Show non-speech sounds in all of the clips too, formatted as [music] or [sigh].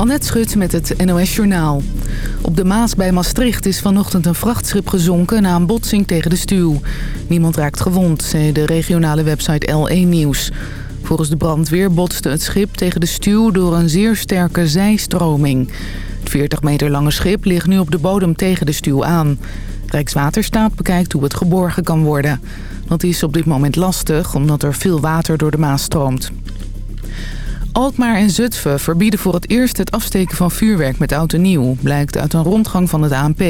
Annette Schut met het NOS Journaal. Op de Maas bij Maastricht is vanochtend een vrachtschip gezonken na een botsing tegen de stuw. Niemand raakt gewond, zei de regionale website L1 Nieuws. Volgens de brandweer botste het schip tegen de stuw door een zeer sterke zijstroming. Het 40 meter lange schip ligt nu op de bodem tegen de stuw aan. Rijkswaterstaat bekijkt hoe het geborgen kan worden. Dat is op dit moment lastig, omdat er veel water door de Maas stroomt. Alkmaar en Zutphen verbieden voor het eerst het afsteken van vuurwerk met oud en nieuw, blijkt uit een rondgang van het ANP.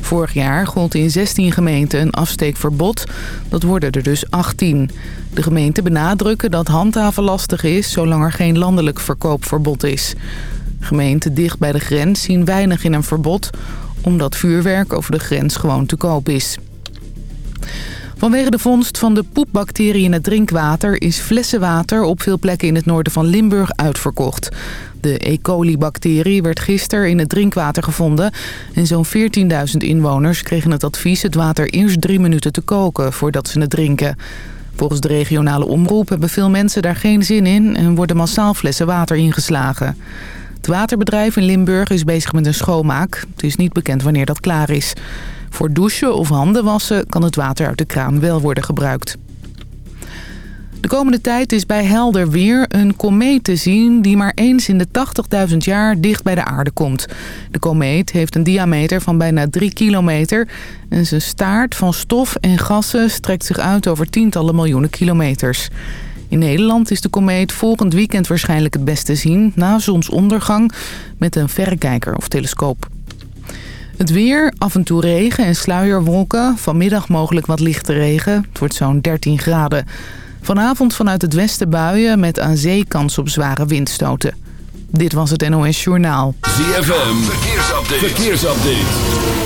Vorig jaar gold in 16 gemeenten een afsteekverbod, dat worden er dus 18. De gemeenten benadrukken dat handhaven lastig is zolang er geen landelijk verkoopverbod is. Gemeenten dicht bij de grens zien weinig in een verbod, omdat vuurwerk over de grens gewoon te koop is. Vanwege de vondst van de poepbacterie in het drinkwater... is flessenwater op veel plekken in het noorden van Limburg uitverkocht. De E. coli-bacterie werd gisteren in het drinkwater gevonden... en zo'n 14.000 inwoners kregen het advies het water eerst drie minuten te koken... voordat ze het drinken. Volgens de regionale omroep hebben veel mensen daar geen zin in... en worden massaal flessen water ingeslagen. Het waterbedrijf in Limburg is bezig met een schoonmaak. Het is niet bekend wanneer dat klaar is. Voor douchen of handen wassen kan het water uit de kraan wel worden gebruikt. De komende tijd is bij helder weer een komeet te zien... die maar eens in de 80.000 jaar dicht bij de aarde komt. De komeet heeft een diameter van bijna 3 kilometer... en zijn staart van stof en gassen strekt zich uit over tientallen miljoenen kilometers. In Nederland is de komeet volgend weekend waarschijnlijk het beste te zien... na zonsondergang met een verrekijker of telescoop. Het weer, af en toe regen en sluierwolken. Vanmiddag mogelijk wat lichte regen. Het wordt zo'n 13 graden. Vanavond vanuit het westen buien met aan zee kans op zware windstoten. Dit was het NOS Journaal. ZFM, verkeersupdate. verkeersupdate.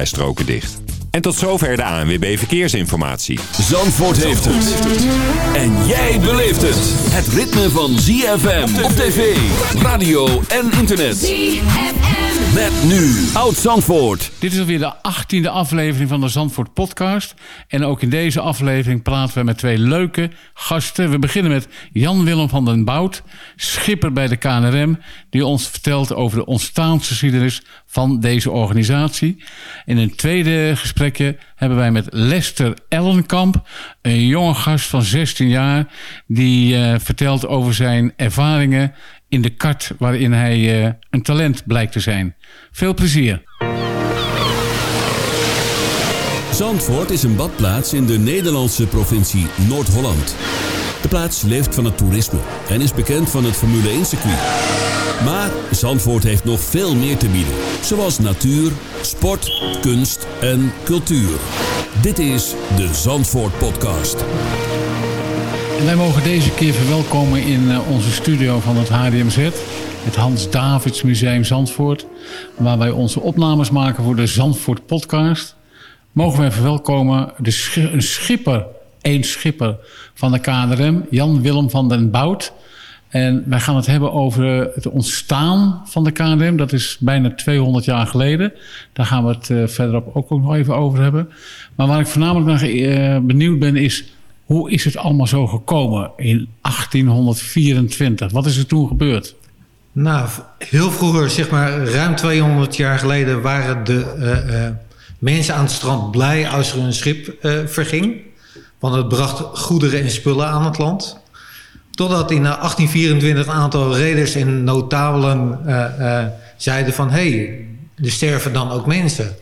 rijstroken dicht. En tot zover de ANWB Verkeersinformatie. Zandvoort heeft het. En jij beleeft het. Het ritme van ZFM op tv, radio en internet. ZFM. Met nu Oud Zandvoort. Dit is alweer de achttiende aflevering van de Zandvoort podcast. En ook in deze aflevering praten we met twee leuke gasten. We beginnen met Jan-Willem van den Bout, schipper bij de KNRM... die ons vertelt over de ontstaansgeschiedenis van deze organisatie. In een tweede gesprekje hebben wij met Lester Ellenkamp... een jonge gast van 16 jaar... die uh, vertelt over zijn ervaringen in de kart... waarin hij uh, een talent blijkt te zijn. Veel plezier. Zandvoort is een badplaats in de Nederlandse provincie Noord-Holland. Plaats leeft van het toerisme en is bekend van het Formule 1-circuit. Maar Zandvoort heeft nog veel meer te bieden. Zoals natuur, sport, kunst en cultuur. Dit is de Zandvoort Podcast. En wij mogen deze keer verwelkomen in eh, onze studio van het HDMZ. Het Hans Davids Museum Zandvoort. Waar wij onze opnames maken voor de Zandvoort Podcast. Mogen wij verwelkomen de een schipper, één schipper van de KNRM. Jan Willem van den Bout. En wij gaan het hebben over het ontstaan van de KNRM. Dat is bijna 200 jaar geleden. Daar gaan we het uh, verderop ook, nog even over hebben. Maar waar ik voornamelijk naar uh, benieuwd ben is... hoe is het allemaal zo gekomen in 1824? Wat is er toen gebeurd? Nou, heel vroeger, zeg maar ruim 200 jaar geleden... waren de uh, mensen aan het strand blij als er een schip verging. Want het bracht goederen en spullen aan het land... Totdat in 1824 een aantal reders en notabelen uh, uh, zeiden van... hé, hey, er sterven dan ook mensen.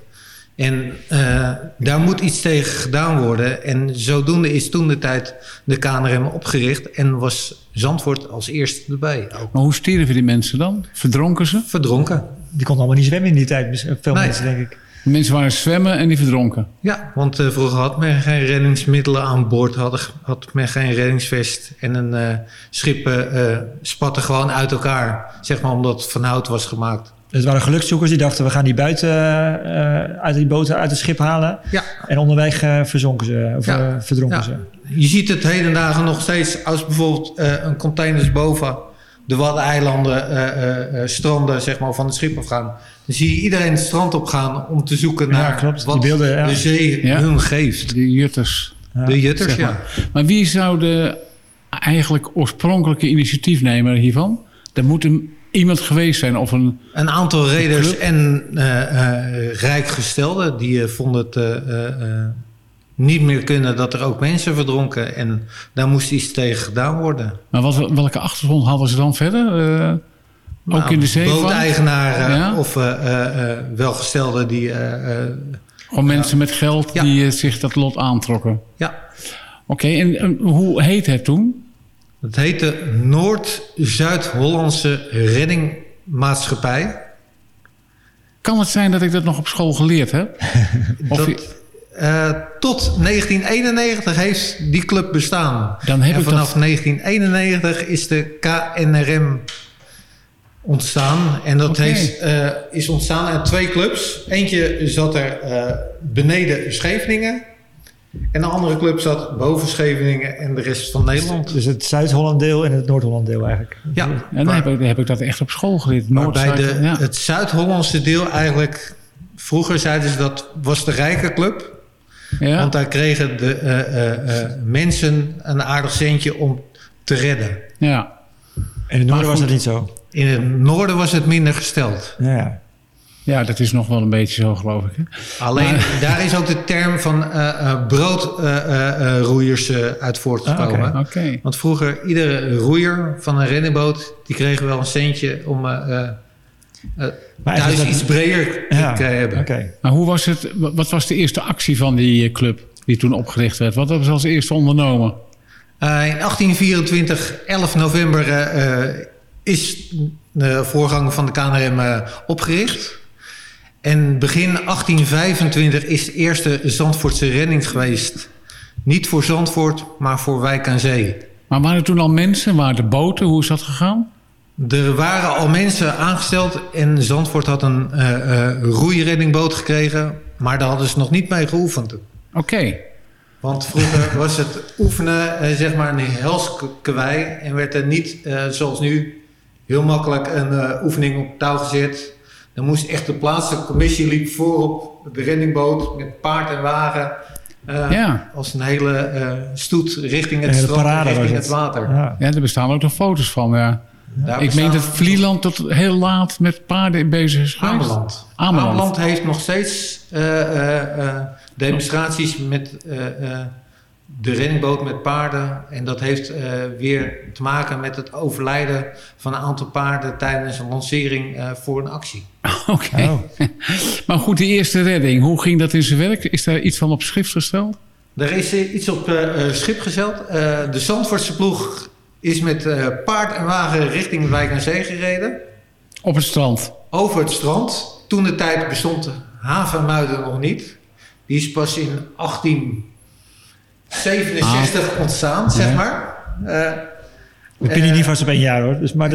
En uh, daar moet iets tegen gedaan worden. En zodoende is toen de tijd de KNRM opgericht... en was Zandvoort als eerste erbij. Ook. Maar hoe stierven die mensen dan? Verdronken ze? Verdronken. Die konden allemaal niet zwemmen in die tijd, veel nee. mensen denk ik. De mensen waren zwemmen en die verdronken. Ja, want eh, vroeger had men geen reddingsmiddelen aan boord, had, had men geen reddingsvest. En een eh, schip eh, eh, spatte gewoon uit elkaar, zeg maar omdat het van hout was gemaakt. Het waren gelukszoekers die dachten, we gaan die buiten eh, uit die boten uit het schip halen. Ja. En onderweg eh, verzonken ze, of Ja. verdronken Ja. ze. Je ziet het heden dagen nog steeds als bijvoorbeeld eh, een containers boven de Waddeneilanden eh, eh, eh, stranden zeg maar, van het schip afgaan. Dan zie je iedereen het strand op gaan om te zoeken Ja, naar klopt. Die wat beelden, ja. de zee Ja. hun geeft. De jutters. Ja. De jutters, zeg ja. maar. Maar wie zou de eigenlijk oorspronkelijke initiatiefnemer hiervan? Er moet een, iemand geweest zijn of een... Een aantal reders club? en eh eh rijkgestelden die eh, vonden het eh, eh, eh, niet meer kunnen dat er ook mensen verdronken. En daar moest iets tegen gedaan worden. Maar wat, welke achtergrond hadden ze dan verder? Eh, ook Nou, in de zeevaart? Booteigenaren Ja? of eh, eh, eh, welgestelden die... Gewoon mensen met geld Ja. die zich dat lot aantrokken. ja, Oké, en, en hoe heet het toen? Het heette Noord-Zuid-Hollandse Reddingmaatschappij. Kan het zijn dat ik dat nog op school geleerd heb? [laughs] Of Dat, tot 1991 heeft die club bestaan. Dan heb en ik vanaf dat- 1991 is de KNRM ontstaan. En dat heeft, eh, is ontstaan uit twee clubs. Eentje zat er eh, beneden Scheveningen. En de andere club zat boven Scheveningen en de rest van Nederland. Dus het Zuid-Holland deel en het Noord-Holland deel eigenlijk. Ja, en dan waar- heb ik, dan heb ik dat echt op school geleerd. Noord, Zuid, de, ja. het Zuid-Hollandse deel eigenlijk... Vroeger zeiden ze dat was de rijke club. ja? Want daar kregen de eh, eh, eh, mensen een aardig centje om te redden. ja. En in het noorden was dat niet zo. In het noorden was het minder gesteld. Ja, ja. dat is nog wel een beetje zo, geloof ik. Hè? Alleen daar is ook de term van eh, eh, broodroeiers eh, uit voortgekomen. Ah, Oké. Want vroeger, iedere roeier van een reddingboot... die kreeg wel een centje om eh, eh, eh, thuis iets breder Ja, te hebben. oké. Maar hoe was het, wa- wat was de eerste actie van die club die toen opgericht werd? Wat hebben ze als eerste ondernomen? In 1824, 11 november, eh, eh, is de voorganger van de KNRM eh, opgericht. En begin 1825 is de eerste Zandvoortse redding geweest. Niet voor Zandvoort, maar voor Wijk aan Zee. Maar waren er toen al mensen? Waren er boten? Hoe is dat gegaan? Er waren al mensen aangesteld en Zandvoort had een eh roeireddingboot gekregen. Maar daar hadden ze nog niet mee geoefend. Oké. Want vroeger was het oefenen zeg maar een helskewei en werd er niet zoals nu heel makkelijk een eh, oefening op touw gezet. Dan moest echt de plaatselijke commissie liep voorop de reddingboot met paard en wagen. eh, Ja. Als een hele eh, stoet richting het strand, parade richting het het. water. Ja. Ja, er bestaan ook nog foto's van. Ja. Daar Ik meen dat Vlieland tot heel laat met paarden bezig is geweest. Ameland. Ameland. Ameland heeft nog steeds eh, eh, eh, demonstraties met eh, eh, de reddingboot met paarden. En dat heeft eh, weer te maken met het overlijden van een aantal paarden tijdens een lancering eh, voor een actie. [laughs] Oké. Oh. [laughs] Maar goed, die eerste redding, hoe ging dat in zijn werk? Is daar iets van op schrift gesteld? Er is eh, iets op schip. Eh, de Zandvoortse ploeg is met paard en wagen richting Wijk aan Zee gereden. Op het strand. over het strand. Toen de tijd bestond de havenmuiden nog niet. Die is pas in 1867 ontstaan, zeg Ja. maar. Eh, We pinnen Eh, niet vast op één jaar hoor. Dus, maar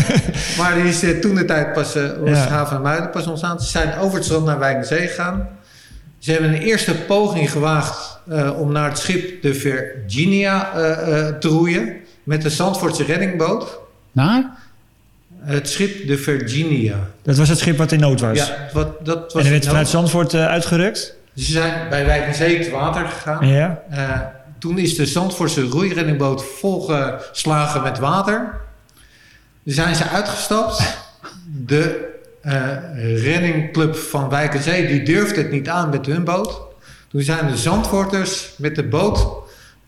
[laughs] maar die is eh, toen de tijd pas, eh, was Ja. de havenmuiden pas ontstaan. Ze zijn over het strand naar Wijk aan Zee gegaan. Ze hebben een eerste poging gewaagd eh, om naar het schip de Virginia eh, eh, te roeien. Met de Zandvoortse reddingboot. Naar? Het schip de Virginia. dat was het schip wat in nood was. Ja, wat, dat was en er werd vanuit Zandvoort eh, Ze zijn bij Wijk aan Zee te water gegaan. Ja. Eh, toen is de Zandvoortse roeireddingboot volgeslagen met water. Toen zijn ze uitgestapt. De eh, reddingclub van Wijk aan Zee die durfde het niet aan met hun boot. Toen zijn de Zandvoorters met de boot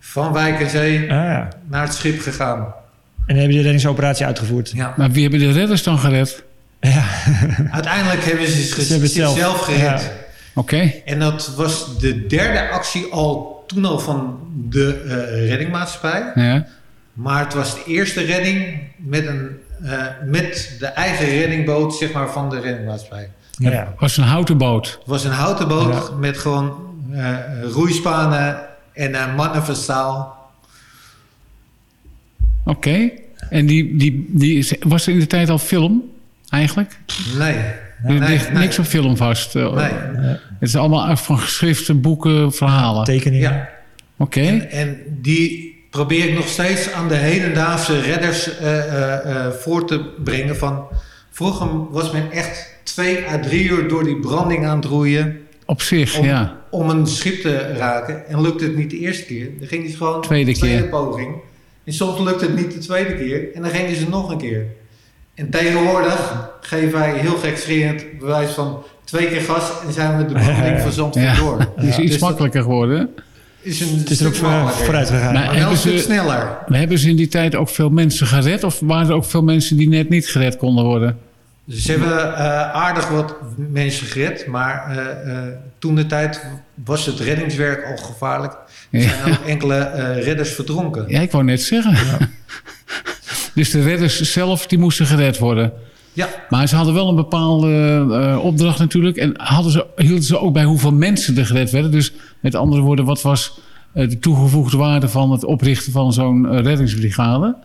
van Wijk aan Zee Ah, ja. naar het schip gegaan. En hebben die reddingsoperatie uitgevoerd. Ja. Maar wie hebben de redders dan gered? Ja. Uiteindelijk hebben ze Ze hebben het zelf. zichzelf gered. Oké. En dat was de derde actie al toen al van de eh reddingmaatschappij. Ja. Maar het was de eerste redding met, een, eh, met de eigen reddingboot zeg maar, van de reddingmaatschappij. Ja. Het was een houten boot. Het was een houten boot Ja. met gewoon eh, roeispanen en uh, mannen van staal. Oké. En die, die, die is, was er in de tijd al film, eigenlijk? Nee. Er nee, ligt nee. niks op film vast. eh, Nee. Het is allemaal van geschriften, boeken, verhalen. Oké. Ja. Tekeningen. En, en die probeer ik nog steeds aan de hedendaagse redders eh, eh, eh, voor te brengen. Van, vroeger was men echt twee à drie uur door die branding aan het roeien Op zich, om, ja. om een schip te raken. En lukte het niet de eerste keer, dan ging het gewoon Tweede de tweede keer. poging. En soms lukte het niet de tweede keer en dan gingen ze nog een keer. En tegenwoordig geven wij heel gekscherend bewijs van twee keer gas en zijn we de [laughs] branding van Zandvoort Ja. door. Het is iets Dus makkelijker geworden. is een Het is er ook vooruit gegaan. Maar- Maar Hebben stuk ze- sneller. Hebben ze in die tijd ook veel mensen gered? Of waren er ook veel mensen die net niet gered konden worden? Ze hebben eh, aardig wat mensen gered, maar eh, eh, toen de tijd was het reddingswerk al gevaarlijk. Er Ja. zijn ook enkele eh, redders verdronken. Ja, ik wou net zeggen. [laughs] dus de redders zelf, die moesten gered worden. Ja, Maar ze hadden wel een bepaalde eh, opdracht natuurlijk. En hadden ze, hielden ze ook bij hoeveel mensen er gered werden. Dus met andere woorden, wat was eh, de toegevoegde waarde van het oprichten van zo'n eh, reddingsbrigade?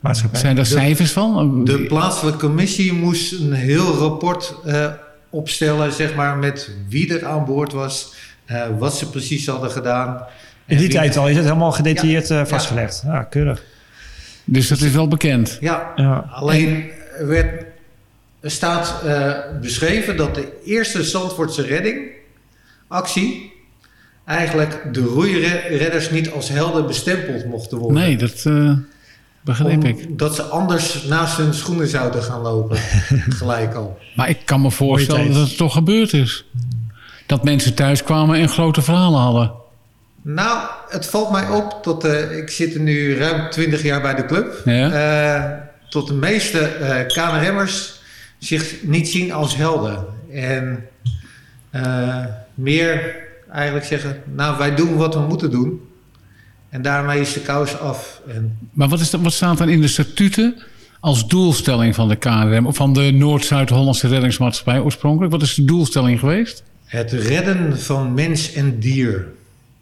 Maatschappij. Zijn daar De- cijfers van? de plaatselijke commissie moest een heel rapport eh, opstellen, zeg maar, met wie er aan boord was, eh, wat ze precies hadden gedaan. In En die tijd al is het helemaal gedetailleerd Ja. vastgelegd. Ja, keurig. Dus dat is wel bekend. Ja, Ja. Alleen er werd, er staat eh, beschreven dat de eerste Zandvoortse reddingactie eigenlijk de roeiredders niet als helden bestempeld mochten worden. Nee, dat eh, begreep ik. Omdat ze anders naast hun schoenen zouden gaan lopen. [laughs] Gelijk al. Maar ik kan me voorstellen dat het toch gebeurd is. Dat mensen thuis kwamen en grote verhalen hadden. Nou, het valt mij op dat eh, ik zit er nu ruim 20 jaar bij de club. Ja. Eh, tot de meeste eh KNRM'ers zich niet zien als helden. En meer eigenlijk zeggen, nou wij doen wat we moeten doen. En daarmee is de kous af. En Maar wat, is dat, wat staat dan in de statuten als doelstelling van de KNRM... of van de Noord-Zuid-Hollandse reddingsmaatschappij oorspronkelijk? Wat is de doelstelling geweest? het redden van mens en dier.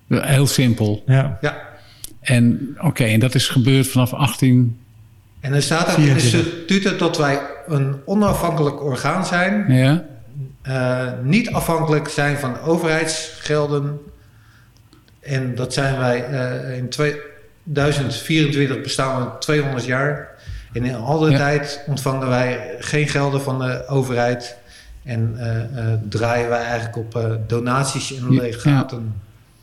Heel simpel. Ja. Ja. En oké, en dat is gebeurd vanaf 18... En er staat ook in de 24. statuten dat wij een onafhankelijk orgaan zijn. Ja? eh, niet afhankelijk zijn van overheidsgelden. En dat zijn wij eh, in 2024 bestaan we 200 jaar. En in al die Ja. tijd ontvangen wij geen gelden van de overheid. En eh, eh, draaien wij eigenlijk op eh, donaties en Ja.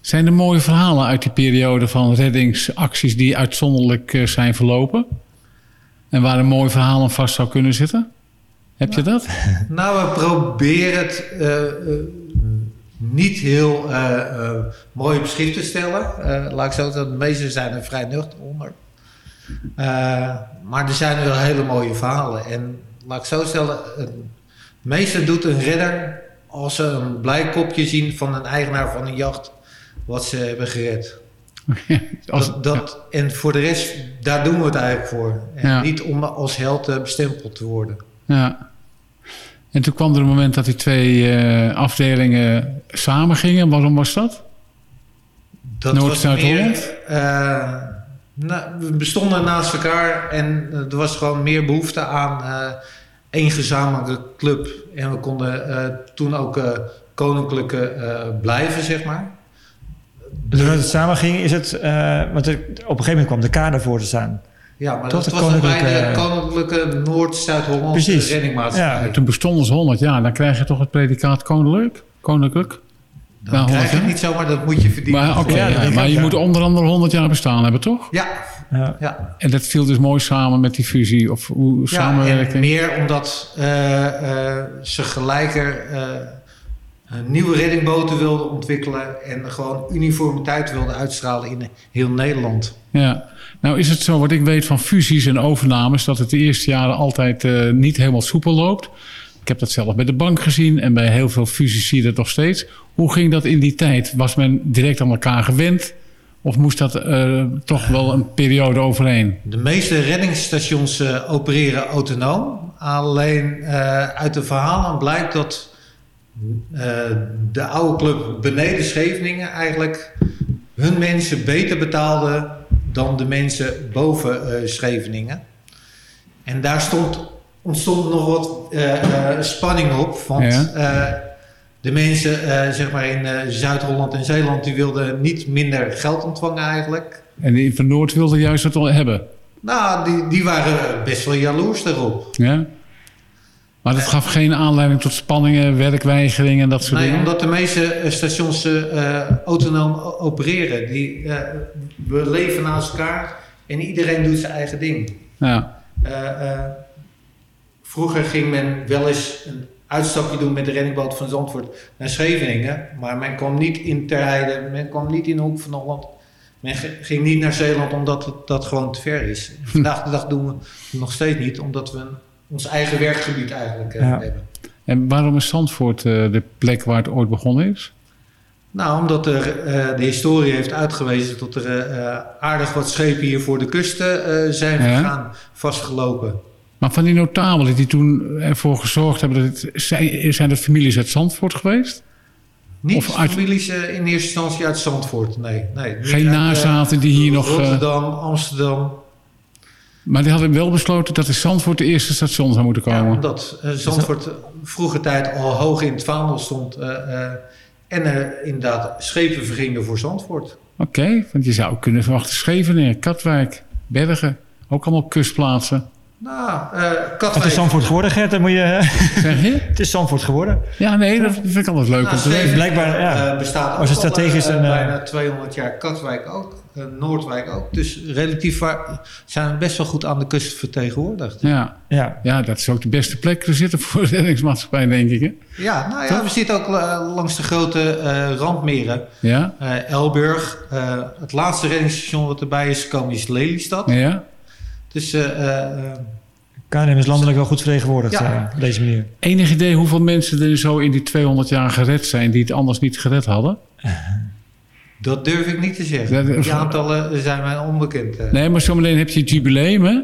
Zijn er mooie verhalen uit die periode van reddingsacties... die uitzonderlijk eh, zijn verlopen? En waar een mooi verhaal aan vast zou kunnen zitten? Heb je dat? [laughs] Nou, we proberen het eh, eh, niet heel mooi op schrift te stellen. Laat ik zo zeggen, de meeste zijn er vrij nuchter onder. Maar er zijn wel hele mooie verhalen. En laat ik zo stellen, het meeste doet een redder als ze een blij kopje zien van een eigenaar van een jacht wat ze hebben gered. [laughs] Als, dat, dat, En voor de rest, daar doen we het eigenlijk voor. En Ja. niet om als held eh, bestempeld te worden. Ja. En toen kwam er een moment dat die twee eh, afdelingen samen gingen. Waarom was dat? Dat Noord- was Zuid-Holland? meer, eh, nou, we bestonden naast elkaar en er was gewoon meer behoefte aan één gezamenlijke club. En we konden toen ook koninklijke blijven, zeg maar. Doordat het samen ging, is het... eh, want er, op een gegeven moment kwam de kader voor te staan. Ja, maar Tot dat was koninklijke- de koninklijke Noord-Zuid-Hollandse Precies. reddingmaatschappij. Ja. Toen bestonden ze 100 jaar. Dan krijg je toch het predicaat koninklijk? Koninklijk? Dan Nou, krijg je het niet zomaar, dat moet je verdienen. Maar, oké, Ja, ja, maar je ja. moet onder andere 100 jaar bestaan hebben, toch? Ja, Ja. En dat viel dus mooi samen met die fusie of hoe Ja, en samenwerking. meer omdat eh, eh, ze gelijker eh, een nieuwe reddingboten wilden ontwikkelen en gewoon uniformiteit wilden uitstralen in heel Nederland. Ja. Nou is het zo, wat ik weet van fusies en overnames, dat het de eerste jaren altijd eh, niet helemaal soepel loopt. Ik heb dat zelf bij de bank gezien en bij heel veel fusies zie je dat nog steeds. Hoe ging dat in die tijd? Was men direct aan elkaar gewend? Of moest dat eh, toch wel een periode overheen? De meeste reddingsstations eh, opereren autonoom. Alleen eh, uit de verhalen blijkt dat eh, de oude club beneden Scheveningen eigenlijk hun mensen beter betaalde dan de mensen boven eh, Scheveningen. En daar stond, ontstond nog wat eh, eh, spanning op. Want Ja. eh, de mensen eh, zeg maar in eh, Zuid-Holland en Zeeland die wilden niet minder geld ontvangen eigenlijk. En die van Noord wilde juist al hebben. Nou, die, die waren best wel jaloers daarop. Ja? Maar dat gaf geen aanleiding tot spanningen, werkweigeringen en dat soort Nee, dingen? omdat de meeste eh, stations eh, autonoom opereren. Die, eh, we leven naast elkaar en iedereen doet zijn eigen ding. Ja. Vroeger ging men wel eens een uitstapje doen met de reddingboot van Zandvoort naar Scheveningen. Maar men kwam niet in Terheide, men kwam niet in de hoek van Holland. Men ging niet naar Zeeland omdat het, dat gewoon te ver is. [laughs] Vandaag de dag doen we het nog steeds niet, omdat we een- ons eigen werkgebied eigenlijk eh, Ja. hebben. En waarom is Zandvoort eh, de plek waar het ooit begonnen is? Nou, omdat er, eh, de historie heeft uitgewezen dat er aardig wat schepen hier voor de kusten zijn Ja. gegaan, vastgelopen. Maar van die notabelen die toen ervoor gezorgd hebben... Dat het, zijn, dat families uit Zandvoort geweest? Niet Of uit- families in eerste instantie uit Zandvoort, nee. nee Geen nazaten die hier nog... Rotterdam, Amsterdam. Maar die hadden wel besloten dat in Zandvoort de eerste station zou moeten Ja, komen. omdat eh, Zandvoort vroeger tijd al hoog in het vaandel stond. eh, eh, en er inderdaad schepen vergingen voor Zandvoort. Oké, want je zou kunnen verwachten Scheveningen, Katwijk, Bergen. Ook allemaal kustplaatsen. Nou, eh Het Katwijk. is Zandvoort geworden, Gert. Dan moet je, Zeg je? [laughs] het is Zandvoort geworden. Ja, nee, dat vind ik altijd leuk Nou, om te weten. Blijkbaar, ja. eh, bestaat ook al, strategisch een, bijna 200 jaar. Katwijk ook. Eh, Noordwijk ook. Dus relatief waar, zijn we best wel goed aan de kust vertegenwoordigd. Ja. Ja. ja, dat is ook de beste plek te zitten voor de reddingsmaatschappij, denk ik. Hè? Ja, nou ja, we zitten ook eh, langs de grote eh, randmeren. Ja, Eh, Elburg. eh, het laatste reddingsstation wat erbij is gekomen is Lelystad. ja. Dus eh, eh, eh, KNM is landelijk wel goed vertegenwoordigd Ja. op deze manier. Enig idee hoeveel mensen er zo in die 200 jaar gered zijn die het anders niet gered hadden? [laughs] dat durf ik niet te zeggen. Dat- Die aantallen zijn mij onbekend. eh. Nee, maar zometeen heb je het jubileum, hè?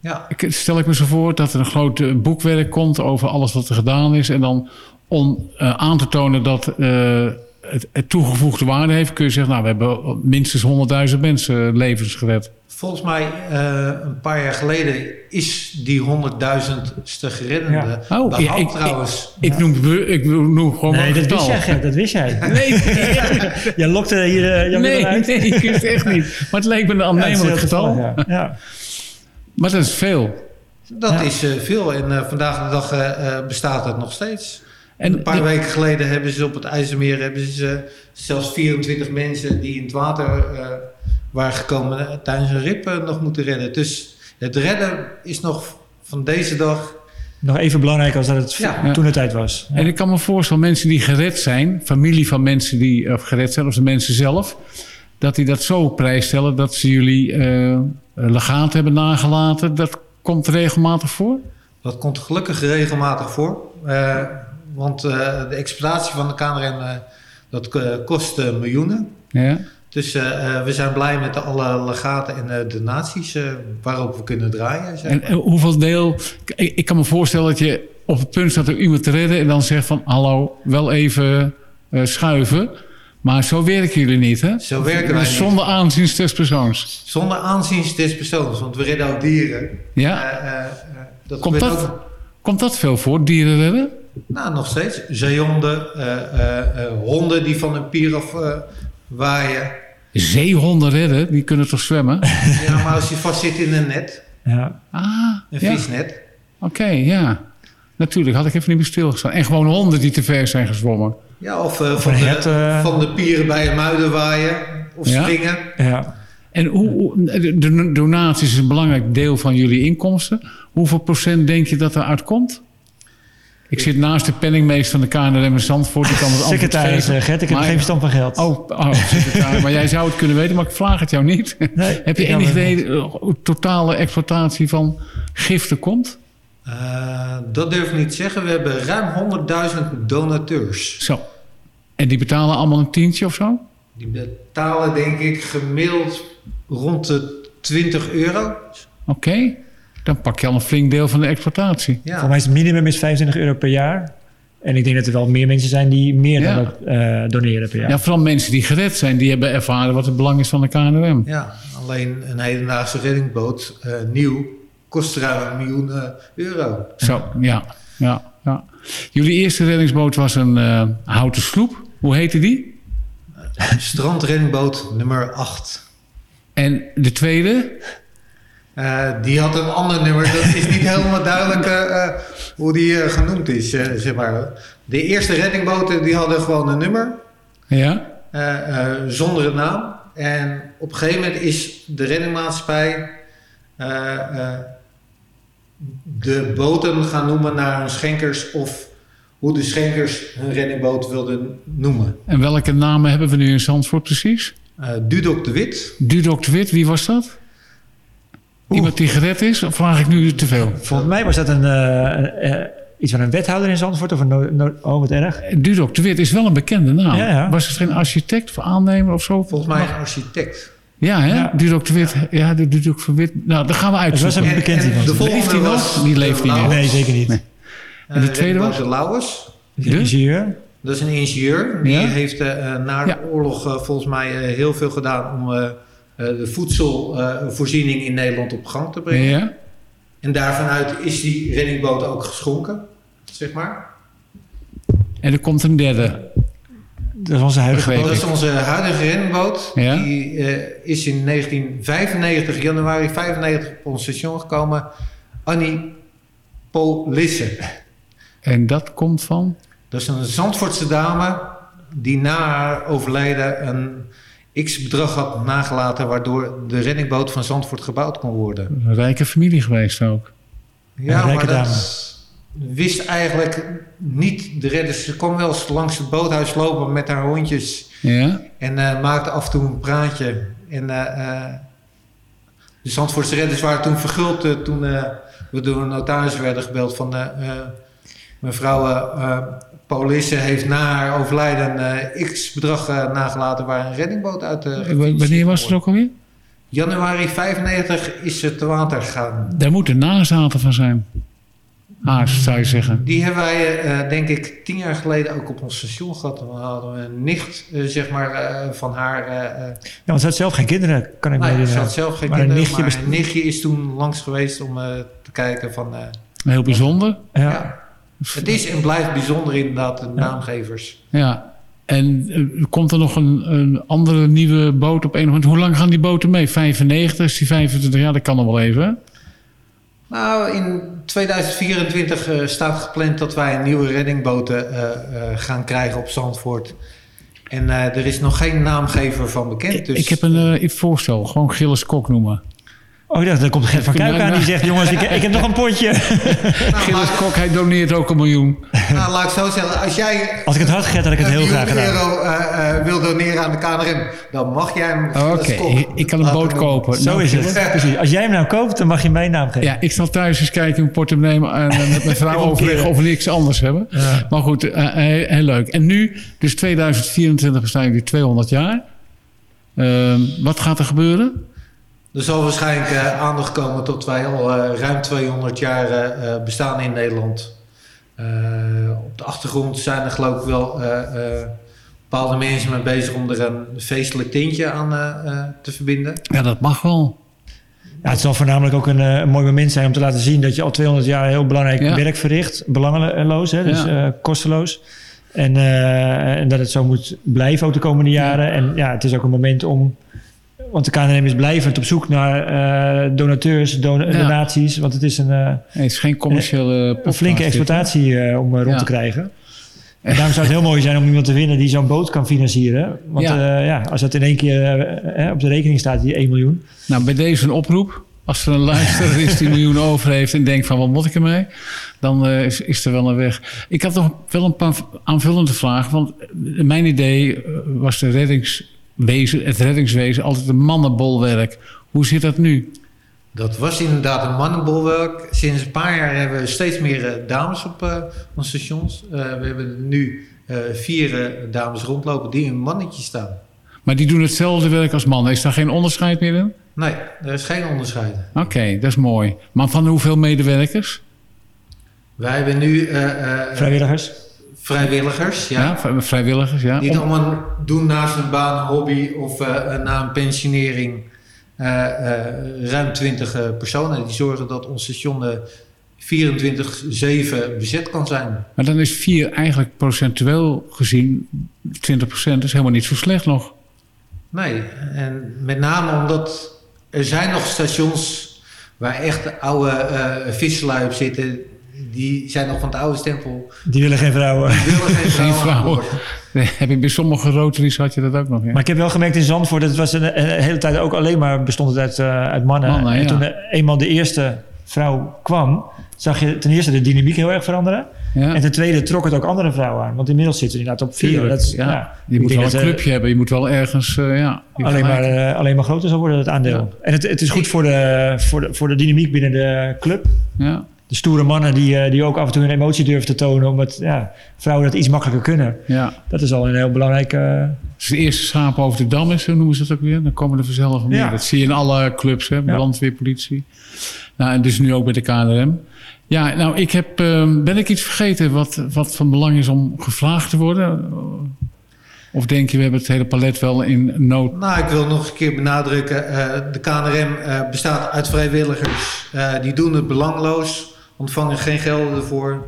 Ja. Ik- Stel ik me zo voor dat er een groot eh, boekwerk komt over alles wat er gedaan is. En dan om eh, aan te tonen dat het, het toegevoegde waarde heeft, kun je zeggen, nou, we hebben minstens 100.000 mensen levens gered. Volgens mij, eh, een paar jaar geleden, is die 100.000ste gereddende Ja. Oh, ja, ik- trouwens. Ik noem, ik noem gewoon Nee, een dat getal. wist jij. Dat wist jij. Nee, [laughs] Jij lokte hier uh, nee, uit. nee, ik wist het echt niet. Maar het leek me een aannemelijk getal. Ja. Ja. Maar dat is veel. Dat Ja. is eh, veel en vandaag de dag bestaat het nog steeds. En een paar de- weken geleden hebben ze op het IJsselmeer hebben ze zelfs 24 mensen die in het water eh, waren gekomen eh, tijdens een rip eh, nog moeten redden. Dus het redden is nog van deze dag. Nog even belangrijk als dat het Ja. toen de tijd was. Ja. En ik kan me voorstellen, mensen die gered zijn, familie van mensen die of gered zijn, of de mensen zelf, dat die dat zo op prijs stellen dat ze jullie eh legaat hebben nagelaten. Dat komt regelmatig voor? Dat komt gelukkig regelmatig voor. Eh, want eh, de exploitatie van de KNRM eh, dat eh, kost miljoenen. Ja. Dus we zijn blij met alle legaten en donaties waarop we kunnen draaien. zeg En maar. hoeveel deel... Ik, ik kan me voorstellen dat je op het punt staat om iemand te redden en dan zegt van, hallo, wel even schuiven. Maar zo werken jullie niet, hè? Zo werken wij niet. Zonder aanzien des persoons. Zonder aanzien des persoons, want we redden ook dieren. Ja? Dat Komt dat? ook- Komt dat veel voor, dieren redden? Nou, nog steeds. Zeehonden, eh, eh, eh, honden die van een pier af eh, waaien. Zeehonden redden, die kunnen toch zwemmen? [laughs] Ja, maar als je vast zit in een net, Ja. Ah, een ja. visnet. Oké, ja. Natuurlijk, had ik even niet meer stilgestaan. En gewoon honden die te ver zijn gezwommen. Ja, of eh, van, de, van de pieren bij een muiden waaien. Of Ja. springen. Ja. En hoe, hoe- de- donaties is een belangrijk deel van jullie inkomsten. Hoeveel procent denk je dat er uitkomt? Ik zit naast de penningmeester van de KNRM in Zandvoort. Die kan het Secretaris geven. eh, Gert, ik heb Maar- geen verstand van geld. Oh, oh secretaris. maar jij zou het kunnen weten, maar ik vraag het jou niet. Nee, Heb je enig idee eh, hoe totale exploitatie van giften komt? Eh, dat durf ik niet te zeggen. We hebben ruim 100.000 donateurs. Zo. En die betalen allemaal een tientje of zo? Die betalen denk ik gemiddeld rond de 20 euro. Oké. Dan pak je al een flink deel van de exploitatie. Ja. Voor mij is het minimum is 25 euro per jaar. En ik denk dat er wel meer mensen zijn die meer Ja. dan dat eh, doneren per jaar. Ja, vooral mensen die gered zijn, die hebben ervaren wat het belang is van de KNRM. Ja, alleen een hedendaagse reddingboot, eh, nieuw, kost ruim een miljoen eh, euro. Zo, ja, ja, ja. Jullie eerste reddingsboot was een eh, houten sloep. Hoe heette die? Strandreddingboot nummer 8. En de tweede? Eh, die had een ander nummer. Dat is niet helemaal duidelijk eh, eh, hoe die genoemd is. zeg maar. De eerste reddingboten die hadden gewoon een nummer. Ja? zonder een naam. En op een gegeven moment is de reddingmaatschappij de boten gaan noemen naar hun schenkers of hoe de schenkers hun reddingboot wilden noemen. En welke namen hebben we nu in Zandvoort precies? Dudok de Wit, Dudok de Wit, wie was dat? Iemand die gered is? Of vraag ik nu te veel? Volgens mij was dat een, eh, eh, iets van een wethouder in Zandvoort of een... No, no- oh, wat erg. Dudok de Wit is wel een bekende naam. Ja, ja. Was het geen architect of aannemer of zo? volgens mij een architect. Ja, hè? Ja. Dudok de Wit. Ja, de Dudok van Wit. Nou, dat gaan we Het was uitzoeken. een bekend en iemand. de volgende Leeft hij nog? was Die leeft niet meer. Nee, zeker niet. Nee. Eh, En de tweede reddingboot was? De Lauwers. De ingenieur. Dat is een ingenieur. Die Ja? heeft eh, eh, na de Ja. oorlog eh, volgens mij eh, heel veel gedaan om eh, eh, de voedselvoorziening in Nederland op gang te brengen. Ja? En daarvanuit is die reddingboot ook geschonken, zeg maar. En er komt een derde. Dat was onze huidige. Dat is onze huidige reddingboot. Ja. Die eh, is in 1995, januari 95, op ons station gekomen. Annie Polisse. En dat komt van? Dat is een Zandvoortse dame die na haar overlijden een x-bedrag had nagelaten... waardoor de reddingboot van Zandvoort gebouwd kon worden. Een rijke familie geweest ook. Ja, maar dat wist eigenlijk niet de redders. Ze kwam wel eens langs het boothuis lopen met haar hondjes... Ja? en eh, maakte af en toe een praatje. En eh, eh, de Zandvoortse redders waren toen verguld... toen we door een notaris werden gebeld van... mevrouw Paulisse heeft na haar overlijden eh, x bedrag eh, nagelaten... waar een reddingboot uit de... W- Wanneer was het ook alweer? Januari 95 is ze te water gegaan. Daar moeten nazaten van zijn. Haast, zou je zeggen. Die hebben wij, eh, denk ik, tien jaar geleden ook op ons station gehad. Dan hadden we een nicht, eh, zeg maar, eh, van haar. eh, eh, Ja, want ze had zelf geen kinderen, kan ik me nou, ja, ze herinneren. had zelf geen Maar een kinderen, nichtje maar een nichtje is toen langs geweest om eh, te kijken van... eh, Heel bijzonder. Ja. ja. Het is en blijft bijzonder inderdaad, de naamgevers. Ja. En eh, komt er nog een, een andere nieuwe boot op een of andere Hoe lang gaan die boten mee? 95? Is die 25 jaar? Dat kan nog wel even. Nou, in 2024 eh, staat gepland dat wij een nieuwe reddingboten eh, gaan krijgen op Zandvoort. En er is nog geen naamgever van bekend. Dus Ik heb een voorstel. Gewoon Gilles Kok noemen. Oh ja, dan komt Gert van Kuik aan die zegt... jongens, ik, ik heb nog een potje. [laughs] nou, Gilles Kok, hij doneert ook een miljoen. nou, laat ik zo zeggen, als jij Als ik het had Gert, had ik het een heel graag gedaan. euro eh, eh, wil doneren aan de KNRM, dan mag jij hem. Oké, ik, ik kan een boot doen. kopen. Zo Nou, is het. Precies. Als jij hem nou koopt, dan mag je mijn naam geven. Ja, ik zal thuis eens kijken in mijn portemonnee en eh, met mijn vrouw [laughs] overleggen of we niks anders hebben. Ja. Maar goed, heel, heel leuk. En nu, dus 2024 bestaan jullie 200 jaar. Ehm, wat gaat er gebeuren? Er zal waarschijnlijk eh, aandacht komen tot wij al eh, ruim 200 jaar eh, bestaan in Nederland. Eh, op de achtergrond zijn er geloof ik wel eh, eh, bepaalde mensen mee bezig om er een feestelijk tintje aan eh, eh, te verbinden. Ja, dat mag wel. Ja, het zal voornamelijk ook een, een mooi moment zijn om te laten zien dat je al 200 jaar heel belangrijk Ja. werk verricht. Belangeloos, hè, dus Ja. eh, kosteloos. En, eh, en dat het zo moet blijven ook de komende jaren. En ja, het is ook een moment om... Want de KNRM is blijvend op zoek naar eh, donateurs, don- Ja. donaties. Want het is een, eh, Nee, het is geen commerciële een podcast flinke exploitatie eh, om eh, rond Ja. te krijgen. [laughs] En daarom zou het heel mooi zijn om iemand te vinden die zo'n boot kan financieren. Want Ja. ja. ja, als dat in één keer eh, eh, op de rekening staat, die 1 miljoen. Nou, bij deze een oproep. Als er een luisteraar is die [laughs] miljoenen over heeft en denkt van wat moet ik ermee? Dan eh, is, is er wel een weg. Ik had nog wel een paar aanvullende vragen. Want eh, mijn idee eh, was de het reddingswezen altijd een mannenbolwerk. Hoe zit dat nu? Dat was inderdaad een mannenbolwerk. Sinds een paar jaar hebben we steeds meer eh, dames op eh, onze stations. Eh, we hebben nu eh, vier dames rondlopen die in een mannetje staan. Maar die doen hetzelfde werk als mannen. Is daar geen onderscheid meer in? Nee, er is geen onderscheid. Oké, dat is mooi. Maar van hoeveel medewerkers? Wij hebben nu eh, eh, Vrijwilligers. Vrijwilligers. Ja. Ja, vrijwilligers, ja. Die het allemaal doen naast een baan, hobby of eh, na een pensionering. Eh, eh, ruim 20 eh, personen die zorgen dat ons station eh, 24-7 bezet kan zijn. Maar dan is 4 eigenlijk procentueel gezien 20 procent is helemaal niet zo slecht nog. Nee, en met name omdat er zijn nog stations waar echt oude visserlui op zitten. Die zijn nog van het oude stempel. Die willen geen vrouwen. Die willen geen [laughs] Geen vrouwen. Nee, heb ik bij sommige rotaries had je dat ook nog. Ja. Maar ik heb wel gemerkt in Zandvoort, dat het was een, een hele tijd ook alleen maar bestond het uit, eh, uit mannen. Mannen, en ja. toen de, eenmaal de eerste vrouw kwam, zag je ten eerste de dynamiek heel erg veranderen. Ja. En ten tweede trok het ook andere vrouwen aan. Want inmiddels zitten we inderdaad op vier. Dat is, ja. ja, je moet wel een eh, clubje hebben. Je moet wel ergens, eh, ja. Alleen maar, alleen maar groter zal worden, het aandeel. Ja. En het, het is goed voor de, voor, de, voor de dynamiek binnen de club. Ja, De stoere mannen die, eh, die ook af en toe hun emotie durven te tonen... omdat ja, vrouwen dat iets makkelijker kunnen. ja. Dat is al een heel belangrijk... eh, Als de eerste schaap over de dam is, zo noemen ze dat ook weer. Dan komen er vanzelf meer. Ja. Dat zie je in alle clubs, hè. Brandweer, politie. Nou, en dus nu ook bij de KNRM. Ja, nou, ik heb, ehm, ben ik iets vergeten wat, wat van belang is om gevraagd te worden? Of denk je, we hebben het hele palet wel in nood? Nou, ik wil nog een keer benadrukken. eh, de KNRM eh, bestaat uit vrijwilligers. Eh, die doen het belangloos, ontvangen geen gelden ervoor.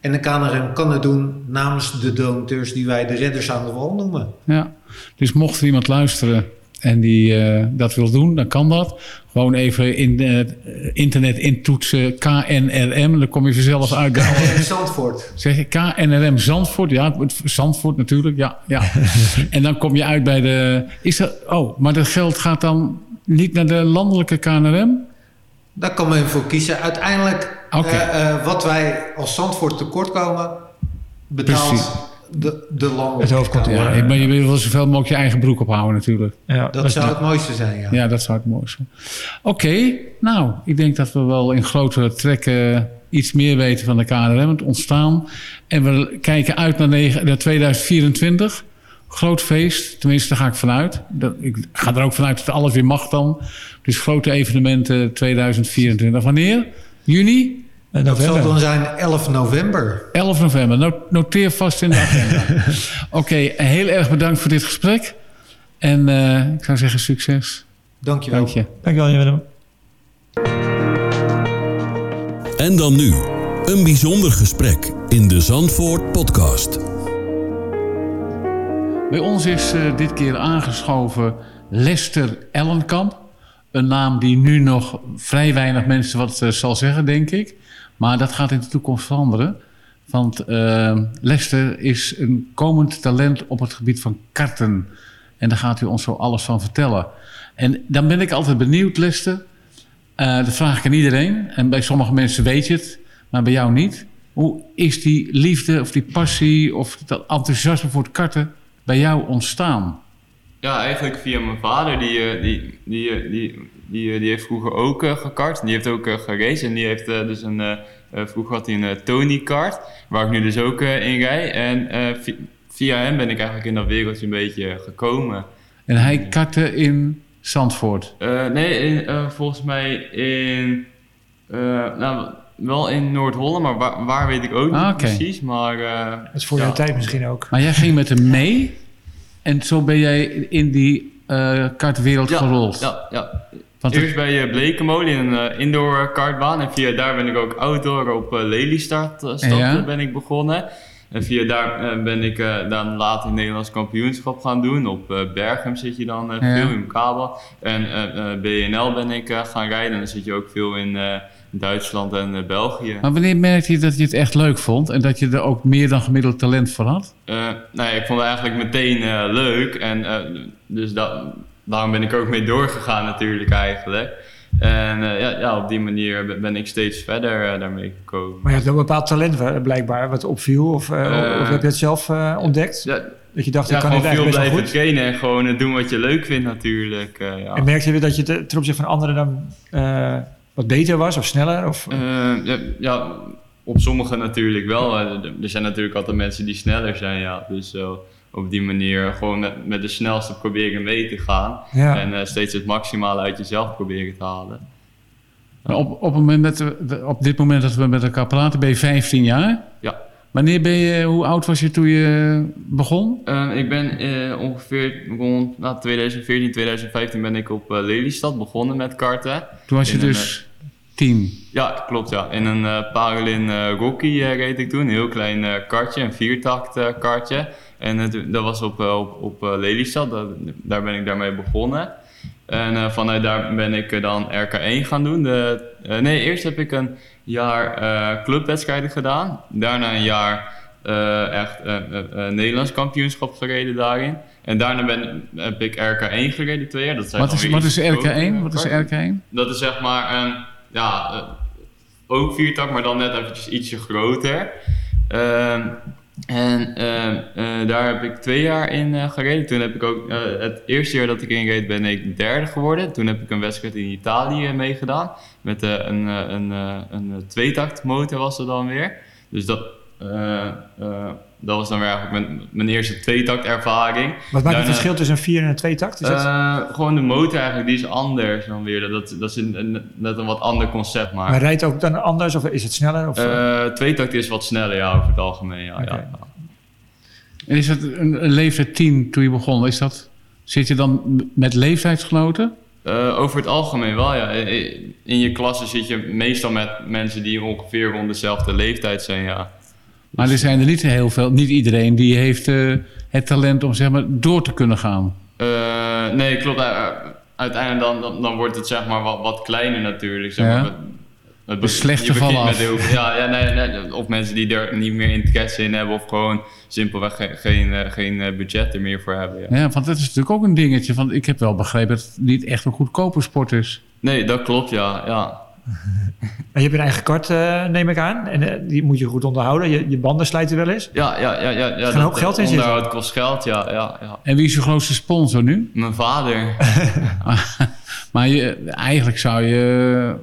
En de KNRM kan het doen namens de donateurs die wij de redders aan de wal noemen. Ja. Dus mocht er iemand luisteren en die eh, dat wil doen, dan kan dat. Gewoon even in het internet intoetsen KNRM. Dan kom je vanzelf uit. KNRM Zandvoort. Zeg je KNRM Zandvoort? Ja, Zandvoort natuurlijk. Ja, ja. [laughs] en dan kom je uit bij de. Is dat, oh, maar dat geld gaat dan niet naar de landelijke KNRM? Daar kan men voor kiezen. Uiteindelijk, eh, eh, wat wij als Zandvoort tekortkomen, betaalt Precies. de, de landelijke Het hoofdkantoor. Ja, maar je wil wel zoveel mogelijk je eigen broek ophouden natuurlijk. ja, Dat zou het mooiste zijn, ja. Ja, dat zou het mooiste zijn. Oké, nou, ik denk dat we wel in grotere trekken iets meer weten van de KNRM, het ontstaan. En we kijken uit naar 2024. Groot feest, tenminste daar ga ik vanuit. Dat, ik ga er ook vanuit dat alles weer mag dan. Dus grote evenementen 2024. Wanneer? Juni? Dat zal dan zijn 11 november. 11 november. No- Noteer vast in de [laughs] agenda. Oké, heel erg bedankt voor dit gesprek. En eh, ik zou zeggen succes. Dankjewel. Dank je. Dankjewel, Willem. En dan nu, een bijzonder gesprek in de Zandvoort podcast. Bij ons is eh, dit keer aangeschoven Lester Ellenkamp. Een naam die nu nog vrij weinig mensen wat eh, zal zeggen, denk ik. Maar dat gaat in de toekomst veranderen. Want eh, Lester is een komend talent op het gebied van karten. En daar gaat u ons zo alles van vertellen. En dan ben ik altijd benieuwd, Lester. Eh, dat vraag ik aan iedereen. En bij sommige mensen weet je het, maar bij jou niet. Hoe is die liefde of die passie of dat enthousiasme voor het karten bij jou ontstaan? Ja, eigenlijk via mijn vader. Die, eh, die, die, eh, die, die, eh, die heeft vroeger ook eh, gekart. Die heeft ook geraced. En die heeft dus een... vroeger had hij een Tony-kart. Waar ik nu dus ook in rij. En vi- via hem ben ik eigenlijk in dat wereldje een beetje gekomen. En hij kartte in Zandvoort. Nee, in, volgens mij in... nou, wel in Noord-Holland. Maar waar, waar weet ik ook niet Ah, precies. Maar... eh, Dat is voor ja. jouw tijd misschien ook. Maar jij ging met hem mee. En zo ben jij in die eh kartwereld Ja, gerold. Ja, ja. Want Eerst bij uh, Blekemolen in een eh, indoor eh, kartbaan. En via daar ben ik ook outdoor op uh, Lelystad uh, stad, Ja. eh, ben ik begonnen. En via daar eh, ben ik eh, dan later het Nederlands kampioenschap gaan doen. Op eh, Berghem zit je dan eh, Ja. veel in kabel. En eh, eh, BNL ben ik eh, gaan rijden. En dan zit je ook veel in eh, Duitsland en eh, België. Maar wanneer merkte je dat je het echt leuk vond en dat je er ook meer dan gemiddeld talent voor had? Eh, nou ja, ik vond het eigenlijk meteen eh, leuk. En eh, dus dat, daarom ben ik ook mee doorgegaan natuurlijk eigenlijk. En eh, ja, ja, op die manier ben- ik steeds verder eh, daarmee gekomen. Maar je hebt wel een bepaald talent blijkbaar wat opviel. Of, of heb je het zelf eh, ontdekt? Ja, Dat je dacht, ja ik kan dit veel eigenlijk best wel blijven trainen en gewoon doen wat je leuk vindt natuurlijk. eh, ja. En merkte je dat je te- ten opzichte van anderen dan eh, wat beter was of sneller? Of, Eh, ja, ja, op sommige natuurlijk wel. Eh, Er zijn natuurlijk altijd mensen die sneller zijn, ja. Dus eh, op die manier gewoon met, met de snelste proberen mee te gaan. ja. En steeds het maximale uit jezelf proberen te halen. Op, op, het moment dat we, op dit moment dat we met elkaar praten ben je 15 jaar. Ja. Wanneer ben je, hoe oud was je toen je begon? Ehm, ik ben eh, ongeveer rond nou, 2014, 2015 ben ik op eh, Lelystad begonnen met karten. Toen was je In een, dus tien. Ja, klopt ja. In een eh Parolin eh, Rocky eh, reed ik toen. Een heel klein eh, kartje, een viertakt eh, kartje. En eh, dat was op, eh, op, op eh, Lelystad, dat, daar ben ik daarmee begonnen. En eh, vanuit daar ben ik eh, dan RK1 gaan doen. De, eh, nee, eerst heb ik een jaar eh, clubwedstrijden gedaan. Daarna een jaar eh, echt eh, Nederlands kampioenschap gereden daarin. En daarna ben, heb ik RK1 gereden twee jaar. Dat zijn Wat is, wat is grotere RK1? Wat is karten. RK1? Dat is zeg maar een, ja, ook viertak, maar dan net eventjes ietsje groter. En ehm, eh, daar heb ik twee jaar in eh, gereden. Toen heb ik ook, eh, het eerste jaar dat ik inreed ben ik derde geworden. Toen heb ik een wedstrijd in Italië eh, meegedaan. Met eh, een, eh, een, eh, een, eh, tweetakt motor was er dan weer. Dus dat, eh, eh, dat was dan weer eigenlijk mijn, mijn eerste tweetakt ervaring. Wat maakt Daarna- het verschil tussen een 4 en een 2 takt? Is dat... eh, gewoon de motor eigenlijk, die is anders dan weer. Dat, dat is een, een- net een wat ander concept, maar... maar rijdt ook dan anders of is het sneller? Of, eh tweetakt is wat sneller, ja, over het algemeen. Ja. En is dat een, een leeftijd tien toen je begon? Is dat, zit je dan met leeftijdsgenoten? Eh, over het algemeen wel, ja. In je klasse zit je meestal met mensen die ongeveer rond dezelfde leeftijd zijn, ja. Maar er zijn er niet heel veel, niet iedereen die heeft eh, het talent om zeg maar door te kunnen gaan. Eh, nee, klopt. Eh, uiteindelijk dan, dan, dan wordt het zeg maar wat, wat kleiner natuurlijk. Zeg Ja. maar. Het- slechte met af. heel ja, ja nee, nee, of mensen die er niet meer interesse in hebben of gewoon simpelweg ge- geen, geen eh, budget er meer voor hebben. Ja. Ja, want dat is natuurlijk ook een dingetje. Want ik heb wel begrepen dat het niet echt een goedkope sport is. Nee, dat klopt, ja. ja. Maar je hebt een eigen kart, eh, neem ik aan. En eh, die moet je goed onderhouden. Je, je banden slijten wel eens. Ja, ja, ja. ja, ja een hoop geld in zitten. Onderhoud kost geld, ja, ja, ja. En wie is je grootste sponsor nu? Mijn vader. [laughs] Maar je, eigenlijk zou je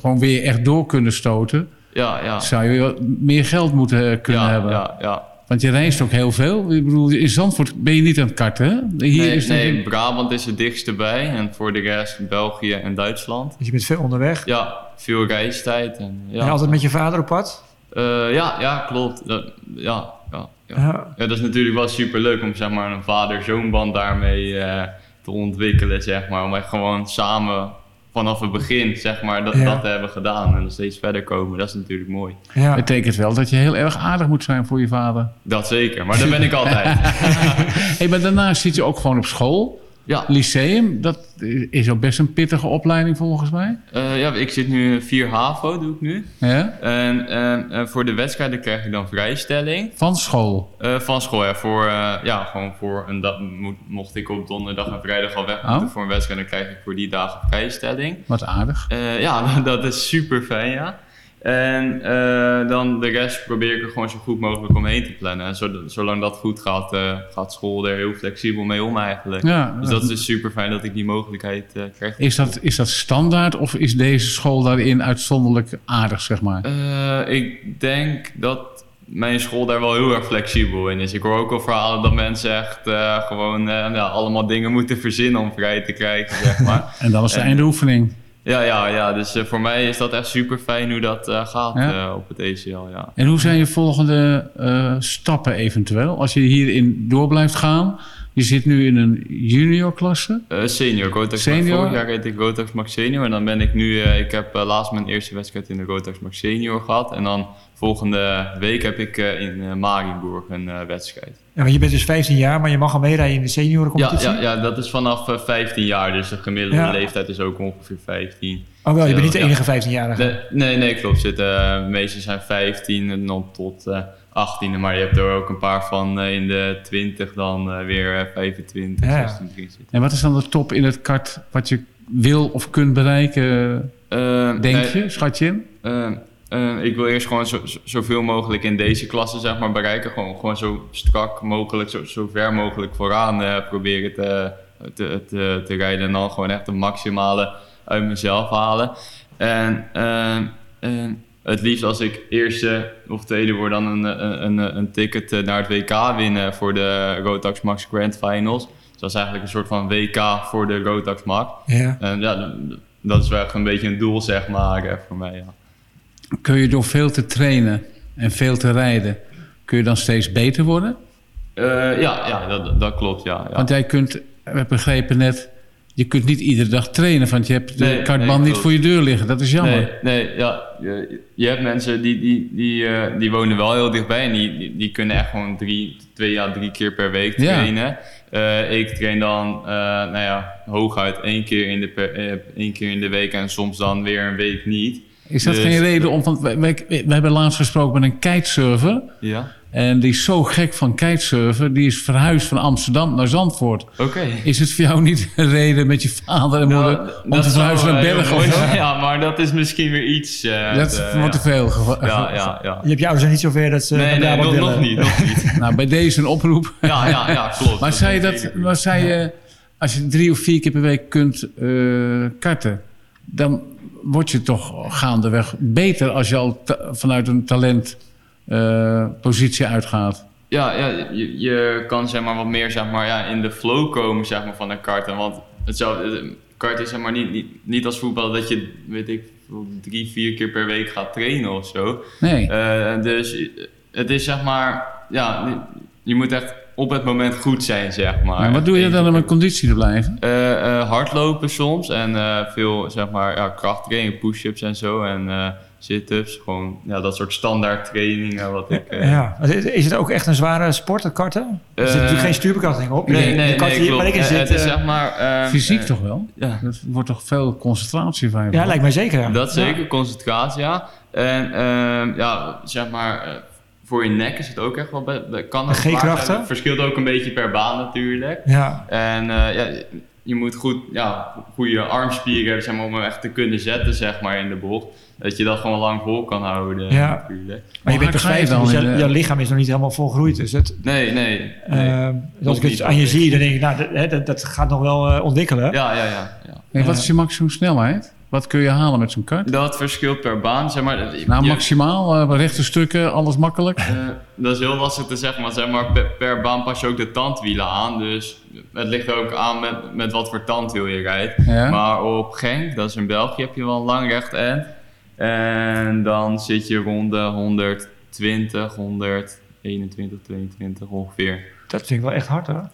gewoon weer echt door kunnen stoten. Ja, ja. Zou je meer geld moeten kunnen ja, hebben. Ja, ja. Want je reist ook heel veel. Ik bedoel, in Zandvoort ben je niet aan het karten, hè? Hier Nee, is het nee, Brabant is het dichtste bij. En voor de rest België en Duitsland. Dus je bent veel onderweg. Ja, veel reistijd. En, ja. En altijd met je vader op pad. Eh, ja, ja, klopt. Dat, ja, ja, ja. Ja. ja, dat is natuurlijk wel super leuk om zeg maar, een vader-zoon band daarmee eh, te ontwikkelen. Zeg maar. Om echt gewoon samen vanaf het begin zeg maar, dat, Ja. dat te hebben gedaan en steeds verder komen. Dat is natuurlijk mooi. Ja. betekent wel dat je heel erg aardig moet zijn voor je vader. Dat zeker, maar dat ben ik [laughs] altijd. Hey, maar daarnaast zit je ook gewoon op school. Ja, Lyceum, dat is ook best een pittige opleiding volgens mij. eh, ja, ik zit nu 4 HAVO, doe ik nu. Ja? En eh, voor de wedstrijden krijg ik dan vrijstelling. Van school. Eh, van school, ja. Voor, ja, gewoon voor een dag mo- mocht ik op donderdag en vrijdag al weg moeten Oh. voor een wedstrijd. Dan krijg ik voor die dagen vrijstelling. Wat aardig. Ja, [laughs] dat is super fijn, ja. En eh, dan de rest probeer ik er gewoon zo goed mogelijk omheen te plannen. En zo- zolang dat goed gaat, eh, gaat school er heel flexibel mee om eigenlijk. Ja, Dus dat is dus super fijn dat ik die mogelijkheid eh, krijg. Is dat, is dat standaard of is deze school daarin uitzonderlijk aardig, zeg maar? Eh, ik denk dat mijn school daar wel heel erg flexibel in is. Ik hoor ook al verhalen dat mensen echt eh, gewoon eh, ja, allemaal dingen moeten verzinnen om vrij te krijgen, zeg maar. [laughs] En dan is de en- eindoefening. Ja, ja, ja. Dus eh, voor mij is dat echt super fijn hoe dat eh, gaat Ja. eh, op het ACL, ja. En hoe zijn je volgende stappen eventueel? Als je hierin door blijft gaan. Je zit nu in een juniorklasse. Eh, senior, Rotax Senior? Max. Vorig jaar reed ik Rotax Max Senior. En dan ben ik nu... eh, ik heb eh, laatst mijn eerste wedstrijd in de Rotax Max Senior gehad. En dan volgende week heb ik eh, in Marienburg een eh, wedstrijd. Ja, want je bent dus 15 jaar, maar je mag al meerijden in de Ja, seniorencompetitie. ja, ja, dat is vanaf eh, 15 jaar. Dus de gemiddelde Ja. leeftijd is ook ongeveer 15. Oh wel, je bent niet de enige 15-jarige. De- nee, nee, klopt. Zitten, eh, de meeste zijn 15 en dan tot eh 18. Maar je hebt er ook een paar van eh, in de 20, dan eh, weer eh, 25, Ja. 16 erin zitten. En wat is dan de top in het kart wat je wil of kunt bereiken, Eh, denk je? Schat je in? Eh, eh, ik wil eerst gewoon zo, zo- zoveel mogelijk in deze klasse zeg maar, bereiken. Gewoon, gewoon zo strak mogelijk, zo, zo ver mogelijk vooraan eh, proberen te, te, te, te rijden. En dan gewoon echt de maximale uit mezelf halen. En eh, eh, het liefst als ik eerste of tweede word, dan een, een, een, ticket eh, naar het WK winnen voor de Rotax Max Grand Finals. Dus dat is eigenlijk een soort van WK voor de Rotax Max. Ja. En ja, dat- is wel echt een beetje een doel zeg maar voor mij. Ja. Kun je door veel te trainen en veel te rijden, kun je dan steeds beter worden? Eh, ja, ja dat, dat klopt, ja. ja. Want jij kunt, we begrepen net, je kunt niet iedere dag trainen, want je hebt de Nee, kartband nee, niet voor je deur liggen. Dat is jammer. Nee, nee ja, je, je hebt mensen die, die, die, eh, die wonen wel heel dichtbij en die, die, die kunnen echt gewoon drie, twee à drie keer per week Ja. trainen. Eh, ik train dan, eh, nou ja, hooguit één keer, in de per, één keer in de week en soms dan weer een week niet. Is dat Dus- geen reden om... Want wij, wij, wij hebben laatst gesproken met een kitesurfer. Ja, En die is zo gek van kitesurfen. Die is verhuisd van Amsterdam naar Zandvoort. oké. Is het voor jou niet [laughs] een reden met je vader en moeder... Nou, om dat te verhuizen naar Bergen mooi zo? [laughs] Ja, maar dat is misschien weer iets... eh, Dat eh, wordt te ja. veel. Ja, ja, ja. Je hebt je ouders nog niet zover dat ze Nee, nee, nog, niet, nog niet. [laughs] Nou, bij deze een oproep. Ja, ja, ja, klopt. Maar zei dat, maar zei je, als je drie of vier keer per week kunt eh, karten, dan word je toch gaandeweg beter als je al vanuit een talentpositie uitgaat. Ja, ja je, je kan zeg maar wat meer zeg maar, ja, in de flow komen zeg maar, van een karten. Want hetzelfde, karten is zeg maar, niet, niet, niet als voetbal dat je weet ik, drie, vier keer per week gaat trainen of zo. Nee. Eh, dus het is zeg maar, ja, je moet echt op het moment goed zijn zeg maar. maar wat doe je dan om in conditie te blijven? Eh, eh, hardlopen soms en eh, veel zeg maar, ja, krachttraining, push-ups en zo. En eh, sit-ups, gewoon ja, dat soort standaard trainingen wat ik... eh, Ja. Is het ook echt een zware sport, het karten? Er zit Eh, natuurlijk geen stuurbekrachting op. Nee, Je- nee, nee, hier- klopt. maar ik Eh, zit, het is eh, zeg maar... eh, Fysiek eh, toch wel? Ja, Er wordt toch veel concentratie van je? Ja, lijkt mij zeker. dat zeker, concentratie, ja. En ehm, ja, zeg maar, eh, voor je nek is het ook echt wel... Be- kan het G-krachten? zijn. Het verschilt ook een beetje per baan natuurlijk. Ja. En eh, ja, je moet goed, ja, goede armspieren hebben zeg maar, om hem echt te kunnen zetten zeg maar, in de bocht. Dat je dat gewoon lang vol kan houden Ja. natuurlijk. Maar je bent hard toch ga je 50, dan dus je- lichaam is nog niet helemaal volgroeid. Dus het, Nee, nee. nee. eh, als Nog ik het niet, aan je zie, dan denk ik, nou, dat, hè, dat, dat gaat nog wel eh, ontwikkelen. ja, ja, ja, ja. Nee, wat is je maximum snelheid? Wat kun je halen met zo'n kart? Dat verschilt per baan. Zeg maar, Nou, je- maximaal, eh, rechte stukken, alles makkelijk. Eh, dat is heel lastig te zeggen, maar, zeg maar per, per baan pas je ook de tandwielen aan. Dus het ligt ook aan met, met wat voor tandwiel je rijdt. Ja. Maar op Genk, dat is in België, heb je wel een lang recht end. En dan zit je rond de 120, 121, 22 ongeveer. Dat vind ik wel echt hard hoor.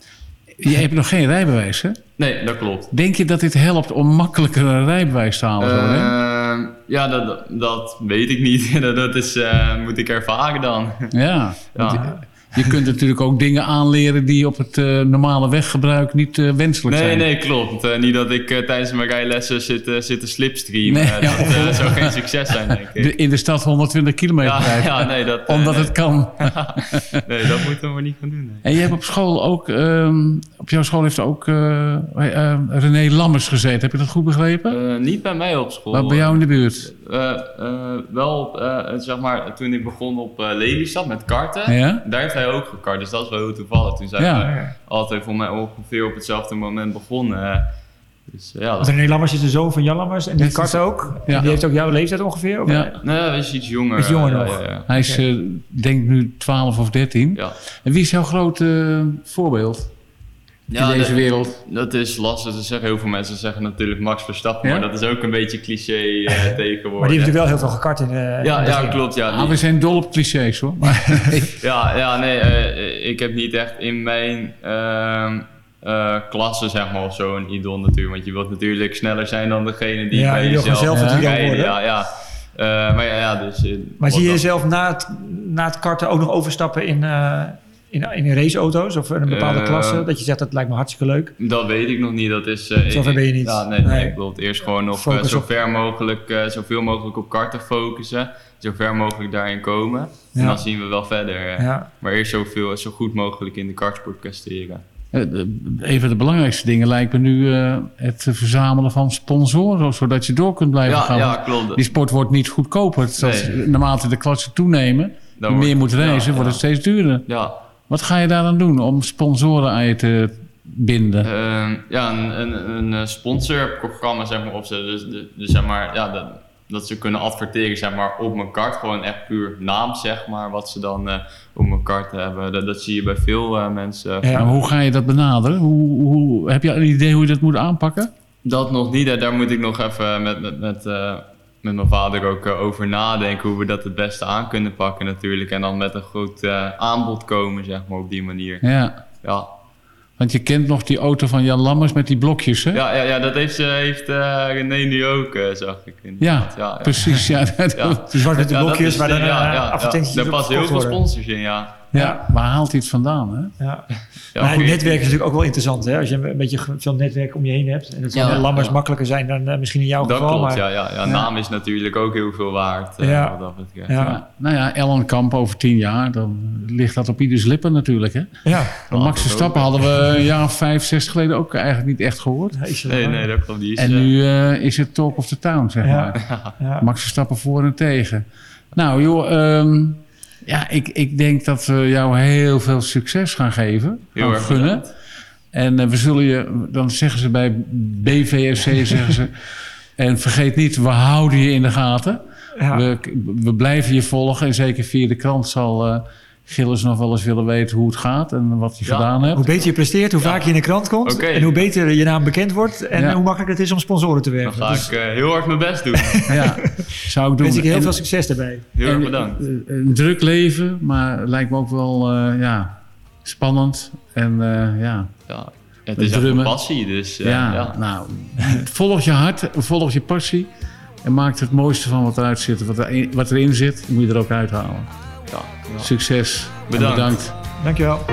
Je hebt nog geen rijbewijs, hè? Nee, dat klopt. Denk je dat dit helpt om makkelijker een rijbewijs te halen? zo? Ehm, ja, dat, dat weet ik niet. [laughs] dat dat is, eh, moet ik ervaren dan. Ja, want Ja. Je, kunt natuurlijk ook dingen aanleren die op het eh, normale weggebruik niet eh, wenselijk Nee, zijn. nee, klopt. Eh, niet dat ik tijdens mijn rijlessen zit, zit te slipstreamen. Nee, ja. dat zou geen succes zijn, denk ik. De- in de stad 120 kilometer Ja, rijden. ja, nee, dat... Omdat nee. het kan. [laughs] nee, dat moeten we niet gaan doen. nee. En je hebt op school ook, ehm, op jouw school heeft ook René Lammers gezeten. Heb je dat goed begrepen? Niet bij mij op school. Waar bij jou in de buurt? Eh, eh, wel, eh, zeg maar, toen ik begon op eh Lelystad met karten, Ja? daar heeft hij ook gekart. Dus dat is wel heel toevallig. Toen zijn Ja. we altijd voor mij ongeveer op hetzelfde moment begonnen. Dus ja, Want dat, René Lammers is de zoon van Jan Lammers en die Ja, kart ook. Ja. En die heeft ook jouw leeftijd ongeveer. of- Ja. nee, hij is iets jonger. Iets jonger nog. Ja, ja, ja. Hij is, denk ik nu 12 of 13. Ja. En wie is jouw grote voorbeeld Ja, in deze dat- wereld? Dat is lastig te zeggen. Heel veel mensen zeggen natuurlijk Max Verstappen, Ja? maar dat is ook een beetje cliché eh, tegenwoordig. [laughs] Maar die heeft natuurlijk wel heel veel gekart in de ja, in ja, klopt. Ja, Ah, die- we zijn dol op clichés hoor. Maar, [laughs] ja, ja nee, eh, ik heb niet echt in mijn ehm, eh, klasse zeg maar of zo een idool natuurlijk. Want je wilt natuurlijk sneller zijn dan degene die Ja, bij je jezelf zelf het idool rijden. worden. Ja, ja. Eh, maar ja, ja dus... eh, Maar zie je jezelf na het, na het karten ook nog overstappen in, eh, in, in raceauto's of in een bepaalde Eh, klasse? Dat je zegt dat lijkt me hartstikke leuk. Dat weet ik nog niet. Dat is, eh, Zover ben je niet. Ja, nee, nee. Nee. ik wil het eerst gewoon nog Focus eh, zo op- ver mogelijk, eh, zoveel mogelijk op karten focussen. Zo ver mogelijk daarin komen. En dan zien we wel verder. Ja. Maar eerst zoveel, zo goed mogelijk in de kartsport presteren. Eh, de- een van de belangrijkste dingen lijkt me nu eh, het verzamelen van sponsoren, zodat je door kunt blijven Ja, gaan. ja, klopt. Die sport wordt niet goedkoper. Nee. naarmate de klassen toenemen, Dan meer wordt- moet reizen, ja, wordt ja. het steeds duurder. Ja, Wat ga je daar dan doen om sponsoren aan je te binden? Ehm, ja, een, een, een eh, sponsorprogramma zeg maar, opzetten. Dus, de- dus zeg maar, ja, dat, dat ze kunnen adverteren zeg maar, op mijn kaart. Gewoon echt puur naam, zeg maar, wat ze dan eh, op mijn kaart hebben. Dat, dat zie je bij veel eh, mensen. Ja. Maar hoe ga je dat benaderen? Hoe, hoe, heb je een idee hoe je dat moet aanpakken? Dat nog niet, hè. daar moet ik nog even met, met, met, eh, met mijn vader ook eh, over nadenken hoe we dat het beste aan kunnen pakken natuurlijk. En dan met een groot eh, aanbod komen, zeg maar, op die manier. Ja. Ja, Want je kent nog die auto van Jan Lammers met die blokjes, hè? ja, ja, ja dat heeft, eh, heeft eh, René nu ook, eh, zag ik. Ja, ja, ja. precies. Ja, dat- [laughs] Ja. [laughs] De zwarte Ja, dat blokjes dan eh, ja, Daar passen heel veel sponsors in, ja. Ja. Waar haalt hij het vandaan, hè? Ja. ja maar het netwerk is natuurlijk ook wel interessant. Hè? Als je een beetje veel netwerk om je heen hebt. En dat zal Ja. bij Lammers Ja. makkelijker zijn dan eh, misschien in jouw Dat geval. klopt, maar, ja, ja, ja. Naam is natuurlijk ook heel veel waard. eh, Ja. Wat dat betreft. Ja. Ja. Nou ja, Ellen Kamp over tien jaar, dan ligt dat op ieders lippen natuurlijk, hè? Ja. Max Verstappen hadden we een jaar of vijf, zes geleden ook eigenlijk niet echt gehoord. Nee, nee, dat klopt. Die is, En eh, nu eh, is het talk of the town, zeg Ja. maar. Ja. Max Verstappen voor en tegen. Nou joh, ehm, ja, ik, ik denk dat we jou heel veel succes gaan geven. Heel erg gunnen. bedankt. En eh, we zullen je, dan zeggen ze bij BVFC, [laughs] zeggen ze... En vergeet niet, we houden je in de gaten. Ja. We, we blijven je volgen. En zeker via de krant zal eh Gilles nog wel eens willen weten hoe het gaat en wat je Ja. gedaan hebt. Hoe beter je presteert, hoe vaker je in de krant komt. En hoe beter je naam bekend wordt. En Ja. hoe makkelijker het is om sponsoren te Dan werven. ga Dus ik eh, heel hard mijn best doen. [laughs] Ja, zou ik doen. wens ik heel En- veel succes daarbij. Heel erg bedankt. eh, Een druk leven, maar lijkt me ook wel eh, ja, spannend. En eh, ja, Ja. Het is echt een passie, dus eh, ja, ja. nou, volg je hart, volg je passie. En maak het mooiste van wat eruit zit. Wat, er, wat erin zit, moet je er ook uithalen. Ja. Succes. bedankt. Dankjewel.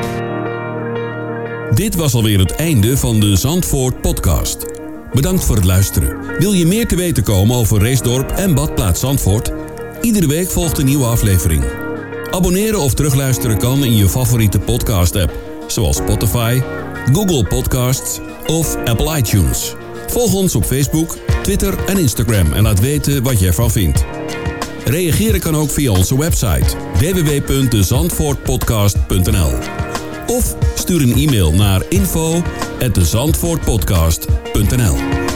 Dit was alweer het einde van de Zandvoort podcast. Bedankt voor het luisteren. Wil je meer te weten komen over Reesdorp en Badplaats Zandvoort? Iedere week volgt een nieuwe aflevering. Abonneren of terugluisteren kan in je favoriete podcast-app, zoals Spotify, Google Podcasts of Apple iTunes. Volg ons op Facebook, Twitter en Instagram en laat weten wat je ervan vindt. Reageren kan ook via onze website www.dezandvoortpodcast.nl of stuur een e-mail naar info@dezandvoortpodcast.nl.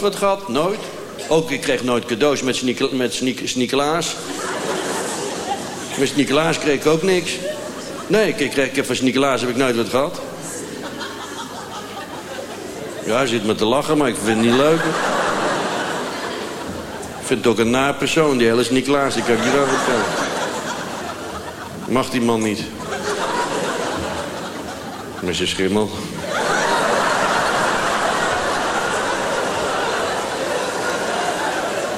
nooit wat gehad, nooit. Ook ik kreeg nooit cadeaus met Sint- met Sint- Sint-Nicolaas. Sint-Nicolaas kreeg ik ook niks. Nee, ik, kreeg, ik heb van Sint-Nicolaas heb ik nooit wat gehad. Ja, hij zit me te lachen, maar ik vind het niet leuk. Ik vind het ook een naar persoon, die hele Sint-Nicolaas. Die kan ik niet. Mag die man niet. Met zijn schimmel.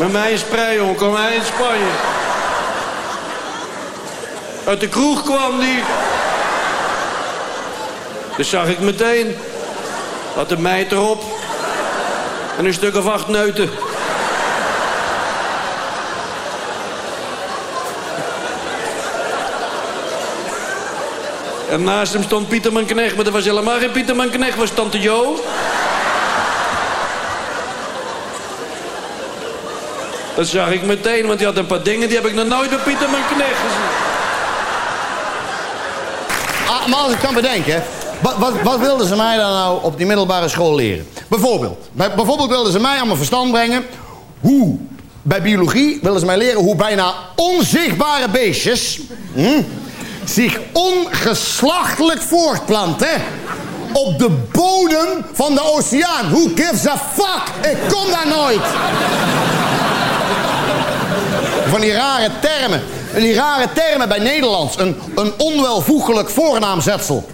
Met mij in sprei, jongen. Kom hij in Spanje. Uit de kroeg kwam die. Dat zag ik meteen. Had een meid erop. En een stuk of acht neuten. En naast hem stond Pieterman Knecht, maar dat was helemaal geen Pieterman Knecht, was tante Jo. Dat zag ik meteen, want die had een paar dingen die heb ik nog nooit bij Pieterman Knecht gezien. Ah, maar als ik kan bedenken, wat, wat, wilden ze mij dan nou op die middelbare school leren? Bijvoorbeeld, bij- bijvoorbeeld wilden ze mij aan mijn verstand brengen hoe, bij biologie wilden ze mij leren hoe bijna onzichtbare beestjes hm, zich ongeslachtelijk voortplanten op de bodem van de oceaan. Who gives a fuck? Ik kom daar nooit. Van die rare termen. En die rare termen bij Nederlands. Een, een onwelvoegelijk voornaamzetsel.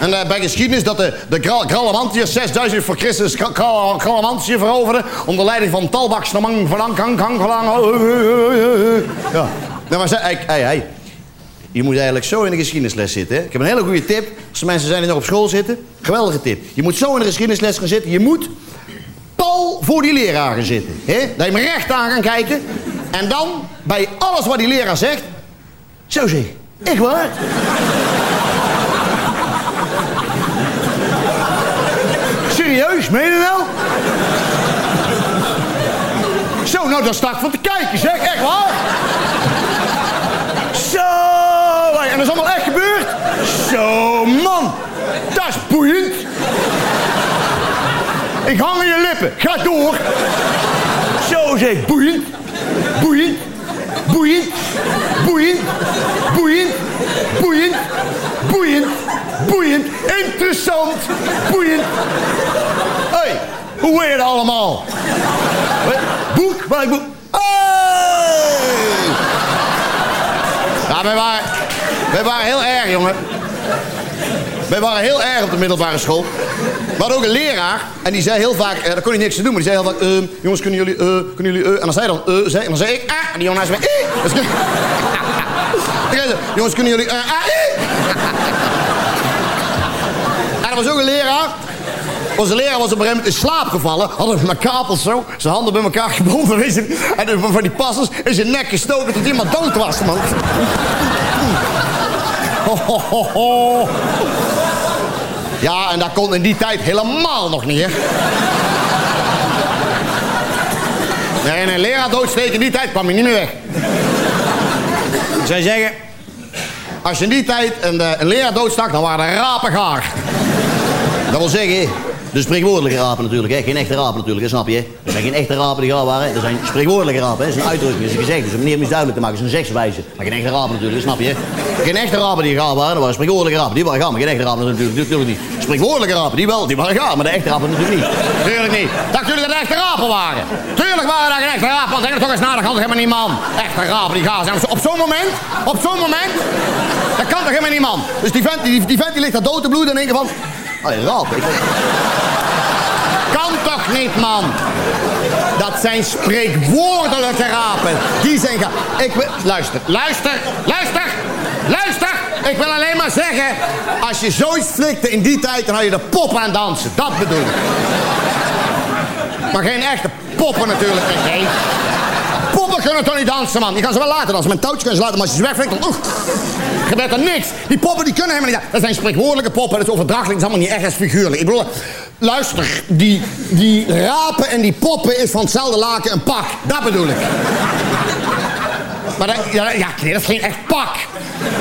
En eh, bij geschiedenis dat de, de Gra- Gralamantiërs 6000 voor Christus Gra- Gra- Gralamantië veroverden... onder leiding van Talbak, Snamang, Van Kang, Kang, Ja. Nou, maar zei, hey, hey, hey. Je moet eigenlijk zo in de geschiedenisles zitten. Hè? Ik heb een hele goede tip. Als er mensen zijn die nog op school zitten. Geweldige tip. Je moet zo in de geschiedenisles gaan zitten. Je moet pal voor die leraar zitten. Hè? Dat je hem recht aan gaan kijken. En dan, bij alles wat die leraar zegt... Zo zeg, echt waar? [laughs] Serieus, meen je nou? Zo, nou, daar sta ik van te kijken, zeg. Echt waar? Zo, en dat is allemaal echt gebeurd? Zo, man. Dat is boeiend. Ik hang in Ga door. Zo zeg, boeiend. Boeiend. Boeiend. Boeiend. Boeiend. Boeiend. Boeiend. Boeiend. Interessant. Boeiend. Hé, hey, hoe je allemaal? Boek? Welk boek? Hey! Ja, wij waren, wij waren heel erg, jongen. Wij waren heel erg op de middelbare school. Hadden ook een En die zei heel vaak, eh, daar kon hij niks te doen. Maar die zei heel vaak, eh, jongens, kunnen jullie, eh, kunnen jullie, eh. En dan zei hij dan, eh, zei, en dan zei ik, ah. En die jongen eh. [laughs] Zei zo, jongens, kunnen jullie, eh, ah, eh. En er was ook een leraar. Onze leraar was op een gegeven moment in slaap gevallen. Hadden mijn kapels zo, zijn handen bij elkaar gebonden. Je, en van die passers in zijn nek gestoken tot iemand dood was, man. [laughs] Ja, en dat kon in die tijd helemaal nog niet, hè. Nee, en een leraar doodsteken in die tijd kwam hij niet meer weg. Zou zeggen, als je in die tijd een, eh, een leraar doodstak, dan waren er rapen gaar. Dat wil zeggen, de spreekwoordelijke rapen natuurlijk, hè? geen echte rapen natuurlijk, snap je? Er zijn geen echte rapen die gaar waren, er zijn spreekwoordelijke rapen. Hè? Dat is een uitdrukking, dat is een gezegd, dat is een manier om duidelijk te maken, dat is een zegswijze. Maar geen echte rapen natuurlijk, snap je? Geen echte rapen die gaar waren, dat waren spreekwoordelijke rapen, die waren gaar, maar geen echte rapen natuurlijk, natuurlijk niet. Spreekwoordelijke rapen, die wel, die waren gaar, maar de echte rapen natuurlijk niet. Tuurlijk niet. Dacht jullie dat er echte rapen waren? Tuurlijk waren dat geen echte rapen, want er toch eens na, dat kan toch helemaal niet man. Echte rapen die gaar zijn. Op zo'n moment, op zo'n moment, dat kan toch helemaal niet man. Dus die vent die, die, vent die ligt daar dood te bloeden en denken van, Allee, raap, ik Kan toch niet, man? Dat zijn spreekwoordelijke rapen. Die zijn. Ik wil... Luister, luister, luister, luister. Ik wil alleen maar zeggen... Als je zoiets flikte in die tijd, dan had je de pop aan dansen. Dat bedoel ik. Maar geen echte poppen natuurlijk. Nee. Kunnen toch niet dansen, man? Die gaan ze wel laten dansen. Met touwtje kunnen ze laten, maar als je ze dan... oeh, gebeurt er niks. Die poppen die kunnen helemaal niet. Dat zijn spreekwoordelijke poppen. Dat is overdrachtelijk. Dat is allemaal niet echt figuurlijk. Ik bedoel, luister. Die, die rapen en die poppen is van hetzelfde laken een pak. Dat bedoel ik. Maar ja, ja, dat is geen echt pak.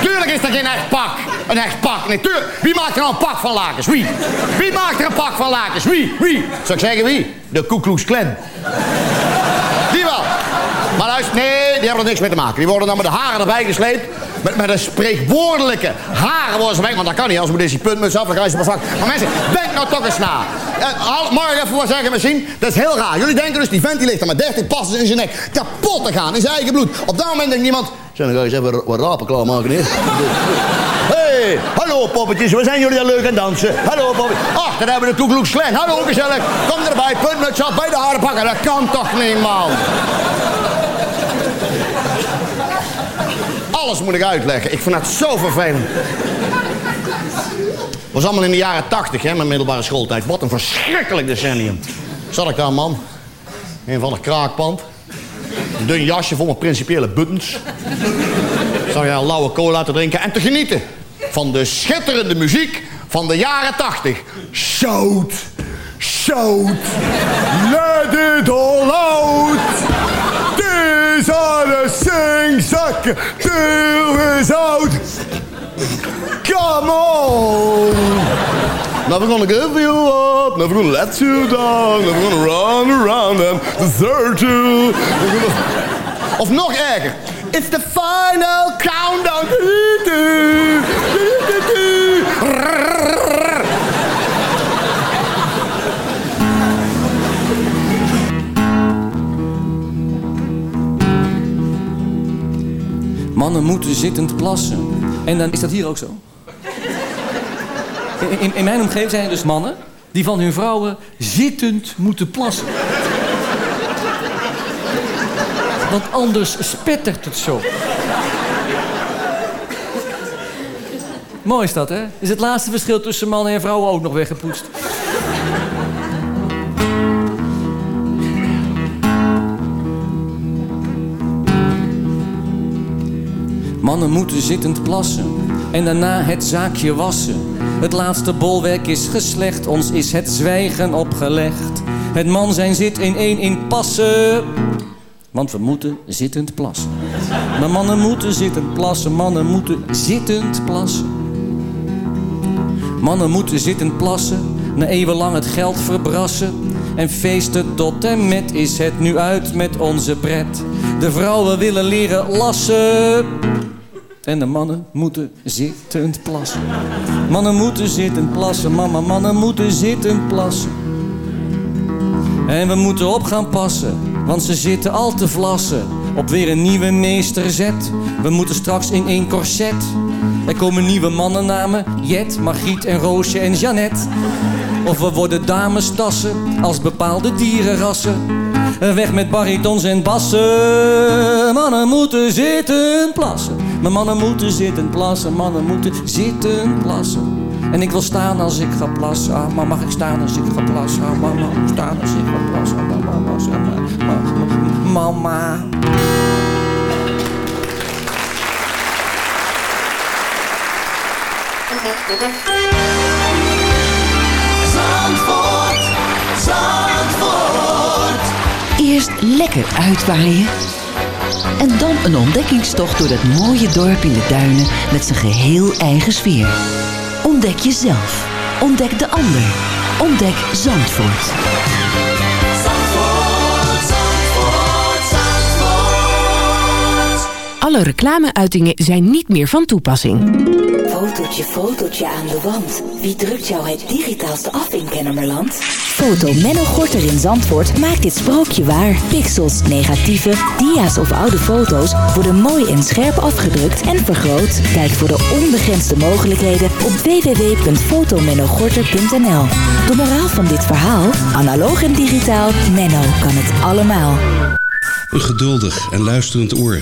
Tuurlijk is dat geen echt pak. Een echt pak. Nee, tuurlijk. Wie maakt er nou een pak van lakens? Wie? Wie maakt er een pak van lakens? Wie? Wie? Zal ik zeggen wie? De Ku Klux. Maar luister, nee, die hebben er niks mee te maken. Die worden dan met de haren erbij gesleept. Met, met een spreekwoordelijke haren worden ze weg. Want dat kan niet, als we deze puntmuts af, dan ga je ze maar. Maar mensen, denk nou toch eens na. Eh, ik even wat zeggen misschien? Dat is heel raar. Jullie denken dus, die vent die ligt er met 30 passen in zijn nek kapot te gaan. In zijn eigen bloed. Op dat moment denkt niemand... Ga je eens even wat rapen klaarmaken? Hé, [laughs] hey, hallo poppetjes, we zijn jullie al leuk aan dansen? Hallo poppetjes. Ach, dan hebben we de Klux Klan. Hallo, gezellig. Kom erbij, puntmuts af, bij de haren pakken. Dat kan toch niet, man? Alles moet ik uitleggen. Ik vind dat zo vervelend. was allemaal in de jaren tachtig, hè, mijn middelbare schooltijd. Wat een verschrikkelijk decennium. Zat ik daar, man. Een van een kraakpand. Een dun jasje vol met principiële buttons. Zou je een lauwe cola te drinken en te genieten. Van de schitterende muziek van de jaren tachtig. Shout, shout, let it all out. Are the singzakken till is out. Come on. Never gonna give you up, never gonna let you down, never gonna run around and desert you. Of nog erger. It's the final countdown. Mannen moeten zittend plassen. En dan is dat hier ook zo. In, in, mijn omgeving zijn er dus mannen die van hun vrouwen zittend moeten plassen. Want anders spettert het zo. Mooi is dat, hè? Is het laatste verschil tussen mannen en vrouwen ook nog weggepoetst? Mannen moeten zittend plassen en daarna het zaakje wassen. Het laatste bolwerk is geslecht, ons is het zwijgen opgelegd. Het man zijn zit in één in passen. Want we moeten zittend plassen. Maar mannen moeten zittend plassen, mannen moeten zittend plassen. Mannen moeten zittend plassen, na eeuwenlang het geld verbrassen. En feesten tot en met is het nu uit met onze pret. De vrouwen willen leren lassen. En de mannen moeten zittend plassen. Mannen moeten zittend plassen, mama, mannen moeten zittend plassen. En we moeten op gaan passen, want ze zitten al te vlassen. op weer een nieuwe meesterzet. We moeten straks in één corset. Er komen nieuwe mannennamen, Jet, Margriet en Roosje en Jeannette. Of we worden damestassen als bepaalde dierenrassen. Weg met baritons en bassen. Mannen moeten zitten plassen. Mijn mannen moeten zitten plassen. Mannen moeten zitten plassen. En ik wil staan als ik ga plassen. Ah, maar mag ik staan als ik ga plassen? Ah, mama, mag ik staan als ik ga plassen? Mama, ik staan- Mama. Zandvoort, Zandvoort. Eerst lekker uitwaaien. En dan een ontdekkingstocht door dat mooie dorp in de duinen met zijn geheel eigen sfeer. Ontdek jezelf. Ontdek de ander. Ontdek Zandvoort. Zandvoort, Zandvoort, Zandvoort. Alle reclameuitingen zijn niet meer van toepassing. Fotootje, fotootje aan de wand. Wie drukt jou het digitaalste af in Kennemerland? Foto Menno Gorter in Zandvoort maakt dit sprookje waar. Pixels, negatieven, dia's of oude foto's worden mooi en scherp afgedrukt en vergroot. Kijk voor de onbegrensde mogelijkheden op www.fotomennogorter.nl De moraal van dit verhaal? Analoog en digitaal, Menno kan het allemaal. Een geduldig en luisterend oor.